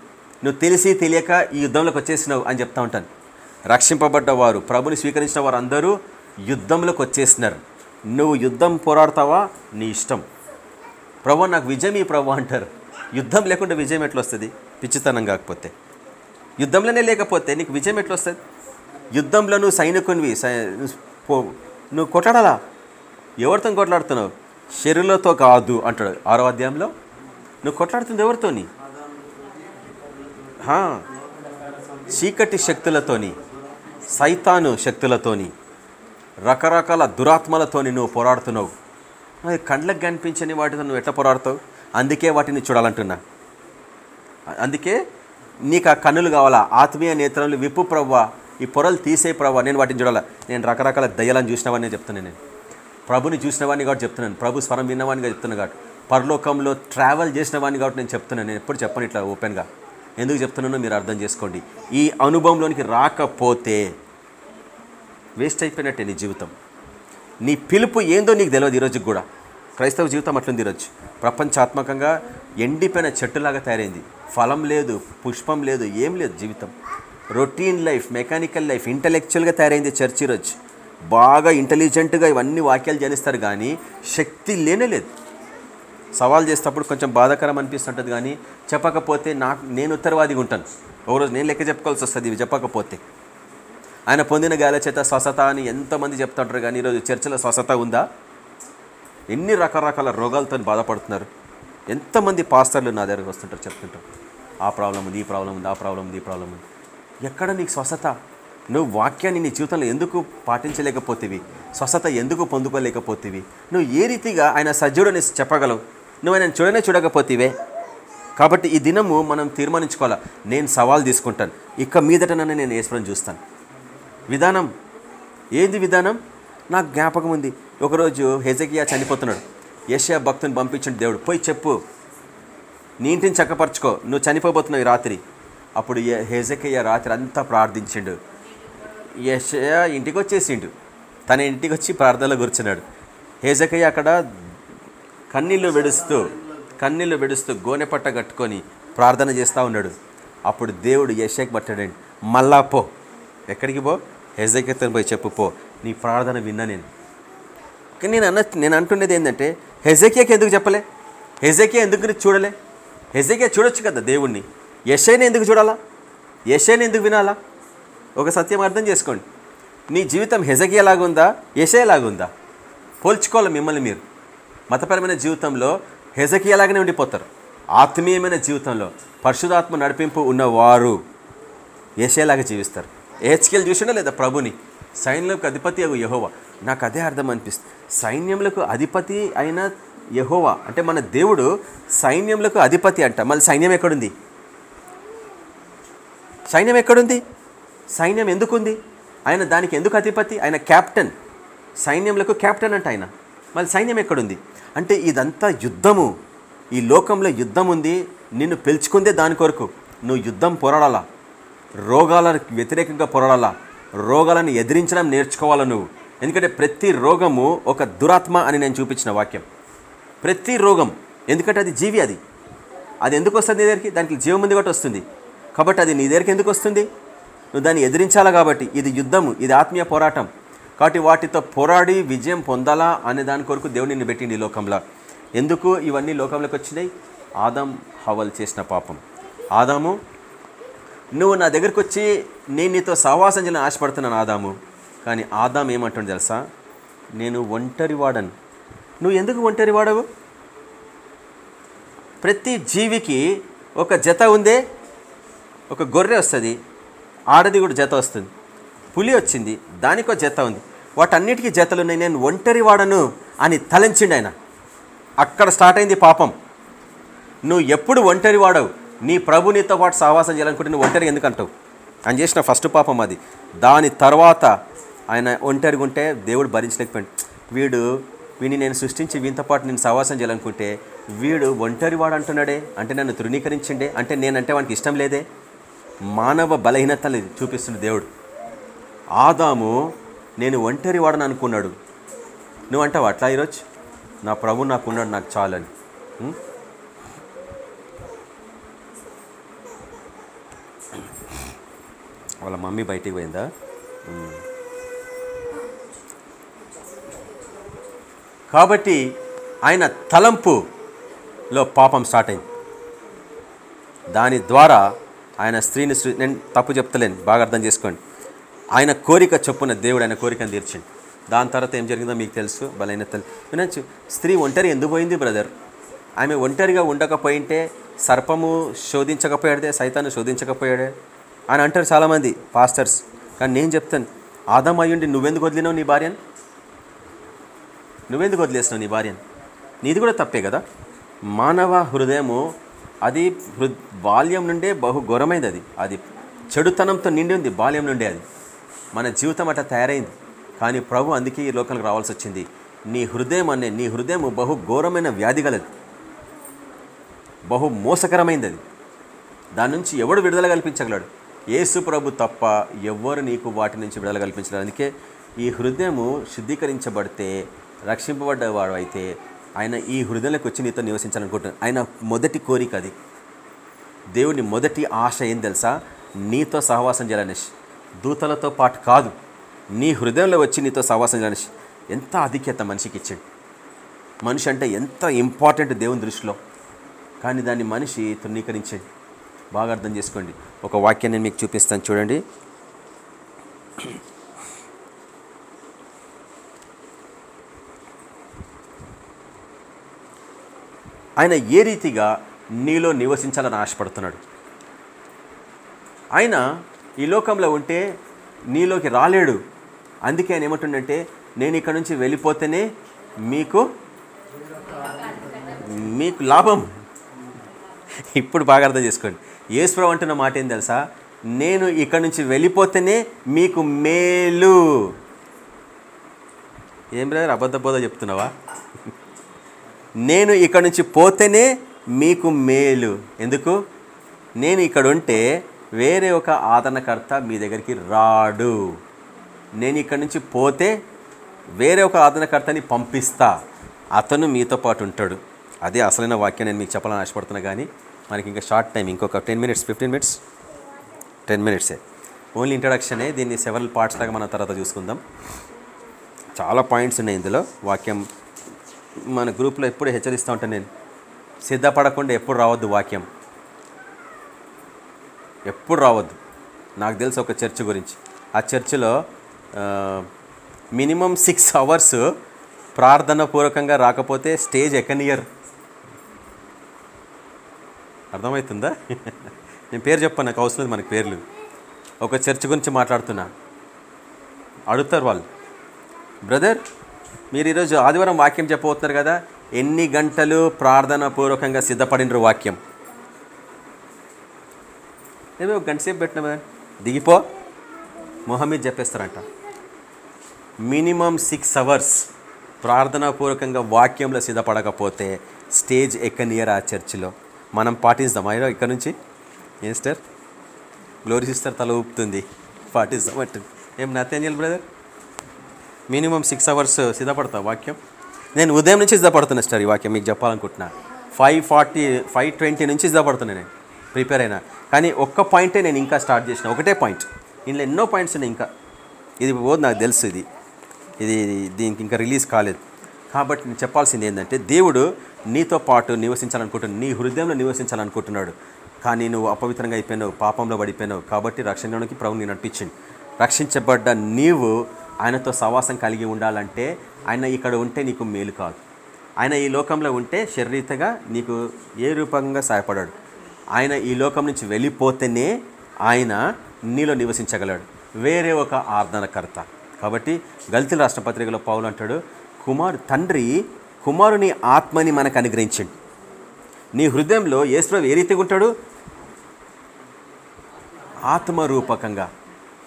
నువ్వు తెలిసి తెలియక ఈ యుద్ధంలోకి వచ్చేసినావు అని చెప్తా ఉంటాను. రక్షింపబడ్డ వారు ప్రభుని స్వీకరించిన వారు అందరూ యుద్ధంలోకి వచ్చేసినారు. నువ్వు యుద్ధం పోరాడతావా? నీ ఇష్టం. ప్రభు నాకు విజయం ఈ ప్రభు అంటారు. యుద్ధం లేకుండా విజయం ఎట్లా వస్తుంది పిచ్చితనం కాకపోతే. యుద్ధంలోనే లేకపోతే నీకు విజయం ఎట్లా వస్తుంది యుద్ధంలో నువ్వు సైనికునివి సై- పో- నువ్వు కొట్లాడాలా? ఎవరితో కొట్లాడుతున్నావు? శరీరంతో కాదు అంటాడు. ఆరో అధ్యాయంలో? నువ్వు కొట్లాడుతుంది ఎవరితోని? చీకటి శక్తులతోని సైతాను శక్తులతోని రకరకాల దురాత్మలతోని నువ్వు పోరాడుతున్నావు. కండ్లకు కనిపించని వాటితో నువ్వు ఎట్లా పోరాడుతావు? అందుకే వాటిని చూడాలంటున్నా. అందుకే నీకు ఆ కన్నులు కావాలా? ఆత్మీయ నేత్రములు విప్పు ప్రవ్వా. ఈ పొరలు తీసే ప్రవ్వా. నేను వాటిని చూడాలా? నేను రకరకాల దయ్యాలను చూసినవాడిని చెప్తున్నాను నేను. ప్రభుని చూసినవాడిని కాబట్టి చెప్తున్నాను. ప్రభు స్వరం విన్నవాడిగా చెప్తున్నాను కాబట్టి. పరలోకంలో ట్రావెల్ చేసిన వాడిని కాబట్టి నేను చెప్తున్నాను నేను ఎప్పుడు చెప్పను ఇట్లా ఓపెన్గా. ఎందుకు చెప్తున్నానో మీరు అర్థం చేసుకోండి. ఈ అనుభవంలోనికి రాకపోతే వేస్ట్ అయిపోయినట్టే నీ జీవితం. నీ పిలుపు ఏందో నీకు తెలియదు ఈరోజుకి కూడా. క్రైస్తవ జీవితం అట్లుంది ఈరోజు ప్రపంచాత్మకంగా ఎండిపోయిన చెట్టులాగా తయారైంది. ఫలం లేదు పుష్పం లేదు ఏం లేదు జీవితం. రొటీన్ లైఫ్ మెకానికల్ లైఫ్ ఇంటలెక్చువల్గా తయారైంది చర్చ్ ఈరోజు బాగా ఇంటెలిజెంట్గా ఇవన్నీ వాక్యాలు జనిస్తారు కానీ శక్తి లేనే లేదు. సవాల్ చేసేటప్పుడు కొంచెం బాధాకరం అనిపిస్తుంటుంది కానీ చెప్పకపోతే నాకు నేను ఉత్తరవాదిగా ఉంటాను. ఒకరోజు నేను లెక్క చెప్పుకోవాల్సి వస్తుంది ఇవి చెప్పకపోతే. ఆయన పొందిన గాల చేత స్వస్థత అని ఎంతమంది చెప్తుంటారు కానీ ఈరోజు చర్చలో స్వస్థత ఉందా? ఎన్ని రకరకాల రోగాలతో బాధపడుతున్నారు? ఎంతమంది పాస్టర్లు నా దగ్గరకు వస్తుంటారు చెప్తుంటారు. ఆ ప్రాబ్లం ఉంది ఈ ప్రాబ్లం ఉంది ఆ ప్రాబ్లం ఉంది ఈ ప్రాబ్లం ఉంది. ఎక్కడ నీకు స్వస్థత? నువ్వు వాక్యాన్ని నీ జీవితంలో ఎందుకు పాటించలేకపోతేవి? స్వస్థత ఎందుకు పొందుకోలేకపోతేవి? నువ్వు ఏ రీతిగా ఆయన సజ్జుడని చెప్పగలవు? నువ్వు ఆయన చూడనే చూడకపోతేవే? కాబట్టి ఈ దినము మనం తీర్మానించుకోవాలా? నేను సవాల్ తీసుకుంటాను. ఇక మీదట నన్ను నేను ఏసుకొని చూస్తాను. విధానం? ఏంది విధానం? నాకు జ్ఞాపకం ఉంది. ఒకరోజు హెజకియా చనిపోతున్నాడు. యశయా భక్తుని పంపించండి దేవుడు. పోయి చెప్పు. నీ ఇంటిని చక్కపరచుకో. నువ్వు చనిపోబోతున్నావు ఈ రాత్రి. అప్పుడు హెజకయ్య రాత్రి అంతా ప్రార్థించిండు. యషయా ఇంటికి వచ్చేసిండు తన ఇంటికి వచ్చి ప్రార్థనలో కూర్చున్నాడు. హేజకయ్య అక్కడ కన్నీళ్ళు వెడుస్తూ కన్నీళ్ళు వెడుస్తూ గోనె పట్ట కట్టుకొని ప్రార్థన చేస్తూ ఉన్నాడు. అప్పుడు దేవుడు యశకి పట్టాడండి. మళ్ళా పో. ఎక్కడికి పో? హెజకేతను పోయి చెప్పుపో నీ ప్రార్థన విన్నా నేను. కానీ నేను అన్న నేను అంటున్నది ఏంటంటే హెజకియాకి ఎందుకు చెప్పలే? హెజకియా ఎందుకు చూడలే? హెజకియా చూడొచ్చు కదా దేవుణ్ణి. యశైని ఎందుకు చూడాలా? యశైని ఎందుకు వినాలా? ఒక సత్యం అర్థం చేసుకోండి. నీ జీవితం హెజకియాలాగుందా యశయలాగుందా పోల్చుకోవాలి మిమ్మల్ని మీరు. మతపరమైన జీవితంలో హెజకియాలాగానే ఉండిపోతారు. ఆత్మీయమైన జీవితంలో పరిశుధాత్మ నడిపింపు ఉన్నవారు ఏషేలాగా జీవిస్తారు. ఏహెచ్కేలు చూసినా లేదా ప్రభుని? సైన్యంలోకి అధిపతి అగు యహోవా. నాకు అదే అర్థం అనిపిస్తుంది. సైన్యములకు అధిపతి అయిన యహోవా అంటే మన దేవుడు సైన్యములకు అధిపతి అంట. మళ్ళీ సైన్యం ఎక్కడుంది? సైన్యం ఎక్కడుంది? సైన్యం ఎందుకుంది? ఆయన దానికి ఎందుకు అధిపతి? ఆయన క్యాప్టెన్. సైన్యంలకు క్యాప్టెన్ అంట ఆయన. మళ్ళీ సైన్యం ఎక్కడుంది? అంటే ఇదంతా యుద్ధము. ఈ లోకంలో యుద్ధం ఉంది నిన్ను పిలుచుకుందే దాని కొరకు. నువ్వు యుద్ధం పోరాడాలా? రోగాలకు వ్యతిరేకంగా పోరాడాలా? రోగాలను ఎదిరించడం నేర్చుకోవాలా నువ్వు? ఎందుకంటే ప్రతి రోగము ఒక దురాత్మ అని నేను చూపించిన వాక్యం. ప్రతి రోగం ఎందుకంటే అది జీవి అది. అది ఎందుకు వస్తుంది నీ దగ్గరికి? దానికి జీవం ఉంది కాబట్టి వస్తుంది. కాబట్టి అది నీ దగ్గరికి ఎందుకు వస్తుంది? నువ్వు దాన్ని ఎదిరించాలా కాబట్టి. ఇది యుద్ధము ఇది ఆత్మీయ పోరాటం. కాబట్టి వాటితో పోరాడి విజయం పొందాలా అనే దాని కొరకు దేవుడు నిన్ను పెట్టింది ఈ లోకంలో. ఎందుకు ఇవన్నీ లోకంలోకి వచ్చినాయి? ఆదాం హవల్ చేసిన పాపం. ఆదాము నువ్వు నా దగ్గరకు వచ్చి నేను నీతో సహవాసం చేయాలని ఆశపడుతున్నాను ఆదాము. కానీ ఆదాం ఏమంటుంది తెలుసా? నేను ఒంటరి వాడను నువ్వు ఎందుకు ఒంటరి వాడవు ప్రతి జీవికి ఒక జత ఉందే ఒక గొర్రె వస్తుంది ఆడది కూడా జత వస్తుంది. పులి వచ్చింది దానికో జత ఉంది. వాటన్నిటికీ జతలు ఉన్నాయి నేను ఒంటరి వాడను అని తలంచిండు ఆయన. అక్కడ స్టార్ట్ అయింది పాపం. నువ్వు ఎప్పుడు ఒంటరి వాడవు నీ ప్రభు నీతో పాటు సహవాసం చేయాలనుకుంటే నువ్వు ఒంటరి ఎందుకు అంటావు? ఆయన చేసిన ఫస్ట్ పాపం అది. దాని తర్వాత ఆయన ఒంటరిగా ఉంటే దేవుడు భరించలేకపోయాడు. వీడు వీని నేను సృష్టించి వీనితో పాటు నేను సహవాసం చేయాలనుకుంటే వీడు ఒంటరి వాడు అంటున్నాడే? అంటే నన్ను తృణీకరించిండే? అంటే నేనంటే వానికి ఇష్టం లేదే? మానవ బలహీనతలు చూపిస్తుంది దేవుడు. ఆదాము నేను ఒంటరి వాడని అనుకున్నాడు. నువ్వు అంటావు అట్లా ఈరోజు? నా ప్రభు నాకున్నాడు నాకు చాలని. వాళ్ళ మమ్మీ బయటికి పోయిందా? కాబట్టి ఆయన తలంపులో పాపం స్టార్ట్ అయింది. దాని ద్వారా ఆయన స్త్రీని నేను తప్పు చెప్తలేను బాగా అర్థం చేసుకోండి. ఆయన కోరిక చొప్పున దేవుడు ఆయన కోరికను తీర్చండి. దాని తర్వాత ఏం జరిగిందో మీకు తెలుసు బలహీనతలు వినొచ్చు స్త్రీ ఒంటరి ఎందుకు పోయింది బ్రదర్? ఆమె ఒంటరిగా ఉండకపోయింటే సర్పము శోధించకపోయాడే సైతాన్ని శోధించకపోయాడే? అని అంటారు చాలామంది పాస్టర్స్. కానీ నేను చెప్తాను ఆదం అయ్యుండి నువ్వెందుకు వదిలినావు నీ భార్యను? నువ్వెందుకు వదిలేసినావు నీ భార్యను? నీది కూడా తప్పే కదా? మానవ హృదయము అది హృ బాల్యం నుండే బహు ఘోరమైంది అది. అది చెడుతనంతో నిండి ఉంది బాల్యం నుండే అది. మన జీవితం అట్లా తయారైంది. కానీ ప్రభు అందుకే ఈ లోకానికి రావాల్సి వచ్చింది. నీ హృదయం అనే నీ హృదయం బహు ఘోరమైన వ్యాధి గలది. బహు మోసకరమైంది అది. దాని నుంచి ఎవడు విడుదల కల్పించగలడు? ఏసుప్రభు తప్ప ఎవ్వరు నీకు వాటి నుంచి విడుదల కల్పించలేరు అందుకే ఈ హృదయము శుద్ధీకరించబడితే రక్షింపబడ్డవాడు అయితే ఆయన ఈ హృదయంలోకి వచ్చి నీతో నివసించాలనుకుంటున్నాను ఆయన మొదటి కోరిక అది. దేవుని మొదటి ఆశ ఏం తెలుసా? నీతో సహవాసం చేయాలనేసి దూతలతో పాటు కాదు నీ హృదయంలో వచ్చి నీతో సహవాసం చేయాలనేసి ఎంత ఆధిక్యత మనిషికి ఇచ్చాడు. మనిషి అంటే ఎంత ఇంపార్టెంట్ దేవుని దృష్టిలో. కానీ దాన్ని మనిషి తృణీకరించాడు. బాగా అర్థం చేసుకోండి. ఒక వాక్యాన్ని మీకు చూపిస్తాను చూడండి. ఆయన ఏ రీతిగా నీలో నివసించాలని ఆశపడుతున్నాడు? ఆయన ఈ లోకంలో ఉంటే నీలోకి రాలేడు. అందుకే ఆయన ఏమంటుండంటే నేను ఇక్కడ నుంచి వెళ్ళిపోతేనే మీకు మీకు లాభం. ఇప్పుడు బాగా అర్థం చేసుకోండి. యేసుప్రభు అంటున్న మాట ఏం తెలుసా? నేను ఇక్కడ నుంచి వెళ్ళిపోతేనే మీకు మేలు. ఏం బ్రదర్ అబద్ధ బోధ చెప్తున్నావా? నేను ఇక్కడ నుంచి పోతేనే మీకు మేలు. ఎందుకు? నేను ఇక్కడ ఉంటే వేరే ఒక ఆదరణకర్త మీ దగ్గరికి రాడు. నేను ఇక్కడ నుంచి పోతే వేరే ఒక ఆదరణకర్తని పంపిస్తా. అతను మీతో పాటు ఉంటాడు. అదే అసలైన వాక్యం నేను మీకు చెప్పాలని ఆశపడుతున్నా కానీ మనకి ఇంకా షార్ట్ టైం ఇంకొక ten minutes fifteen minutes ten మినిట్సే only ఇంట్రడక్షనే దీన్ని సెవెరల్ పార్ట్స్ లాగా మనం తర్వాత చూసుకుందాం. చాలా పాయింట్స్ ఉన్నాయి ఇందులో. వాక్యం మన గ్రూప్లో ఎప్పుడు హెచ్చరిస్తూ ఉంటాను నేను. సిద్ధపడకుండా ఎప్పుడు రావద్దు వాక్యం. ఎప్పుడు రావద్దు. నాకు తెలుసు ఒక చర్చ్ గురించి. ఆ చర్చిలో మినిమం సిక్స్ అవర్స్ ప్రార్థన పూర్వకంగా రాకపోతే స్టేజ్ ఎక్కనియర్ అర్థమవుతుందా? నేను పేరు చెప్పాను నాకు అవసరం లేదు మనకి పేర్లు. ఒక చర్చ్ గురించి మాట్లాడుతున్నా. అడుగుతారు వాళ్ళు. బ్రదర్ మీరు ఈరోజు ఆదివారం వాక్యం చెప్పబోతున్నారు కదా? ఎన్ని గంటలు ప్రార్థన పూర్వకంగా సిద్ధపడినరు వాక్యం? ఏదో ఒక గంట సేపు పెట్టిన దిగిపో. మొహమ్మద్ చెప్పేస్తారంట. మినిమం సిక్స్ అవర్స్ ప్రార్థనాపూర్వకంగా వాక్యంలో సిద్ధపడకపోతే స్టేజ్ ఎక్కనియర్ ఆ చర్చిలో? మనం పాటిస్తాం. అయినా ఇక్కడ నుంచి. ఏం సిస్టర్? గ్లోరీ సిస్టర్ తల ఊపుతుంది. పాటిస్తాం అంటుంది ఏం Nathanael brother? Minimum six hours సిద్ధపడతా వాక్యం? నేను ఉదయం నుంచి సిద్ధపడుతున్నా సార్ ఈ వాక్యం మీకు చెప్పాలనుకుంటున్నా. ఫైవ్ ఫార్టీ ఫైవ్ ట్వంటీ నుంచి సిద్ధపడుతున్నా నేను. ప్రిపేర్ అయినా. కానీ ఒక్క పాయింటే నేను ఇంకా స్టార్ట్ చేసిన. ఒకటే పాయింట్ ఇందులో ఎన్నో పాయింట్స్ ఉన్నాయి ఇంకా. ఇది పోదు నాకు తెలుసు ఇది. ఇది దీనికి ఇంకా రిలీజ్ కాలేదు. కాబట్టి నేను చెప్పాల్సింది ఏంటంటే దేవుడు నీతో పాటు నివసించాలనుకుంటున్నాడు నీ హృదయంలో నివసించాలనుకుంటున్నాడు. కానీ నువ్వు అపవిత్రంగా అయిపోయినావు పాపంలో పడిపోయినావు. కాబట్టి రక్షణలోనికి ప్రభు నేను నడిపించింది రక్షించబడ్డ నీవు ఆయనతో సవాసం కలిగి ఉండాలంటే ఆయన ఇక్కడ ఉంటే నీకు మేలు కాదు. ఆయన ఈ లోకంలో ఉంటే శరీరతగా నీకు ఏ రూపంగా సహాయపడాడు. ఆయన ఈ లోకం నుంచి వెళ్ళిపోతేనే ఆయన నీలో నివసించగలడు. వేరే ఒక ఆర్ధనకర్త. కాబట్టి గల్తీల రాష్ట్ర పత్రికలో పౌలు అంటాడు కుమారు తండ్రి కుమారుని ఆత్మని మనకు అనుగ్రహించండి. నీ హృదయంలో యేసుప్రభు ఏ రీతిగా ఉంటాడు? ఆత్మరూపకంగా.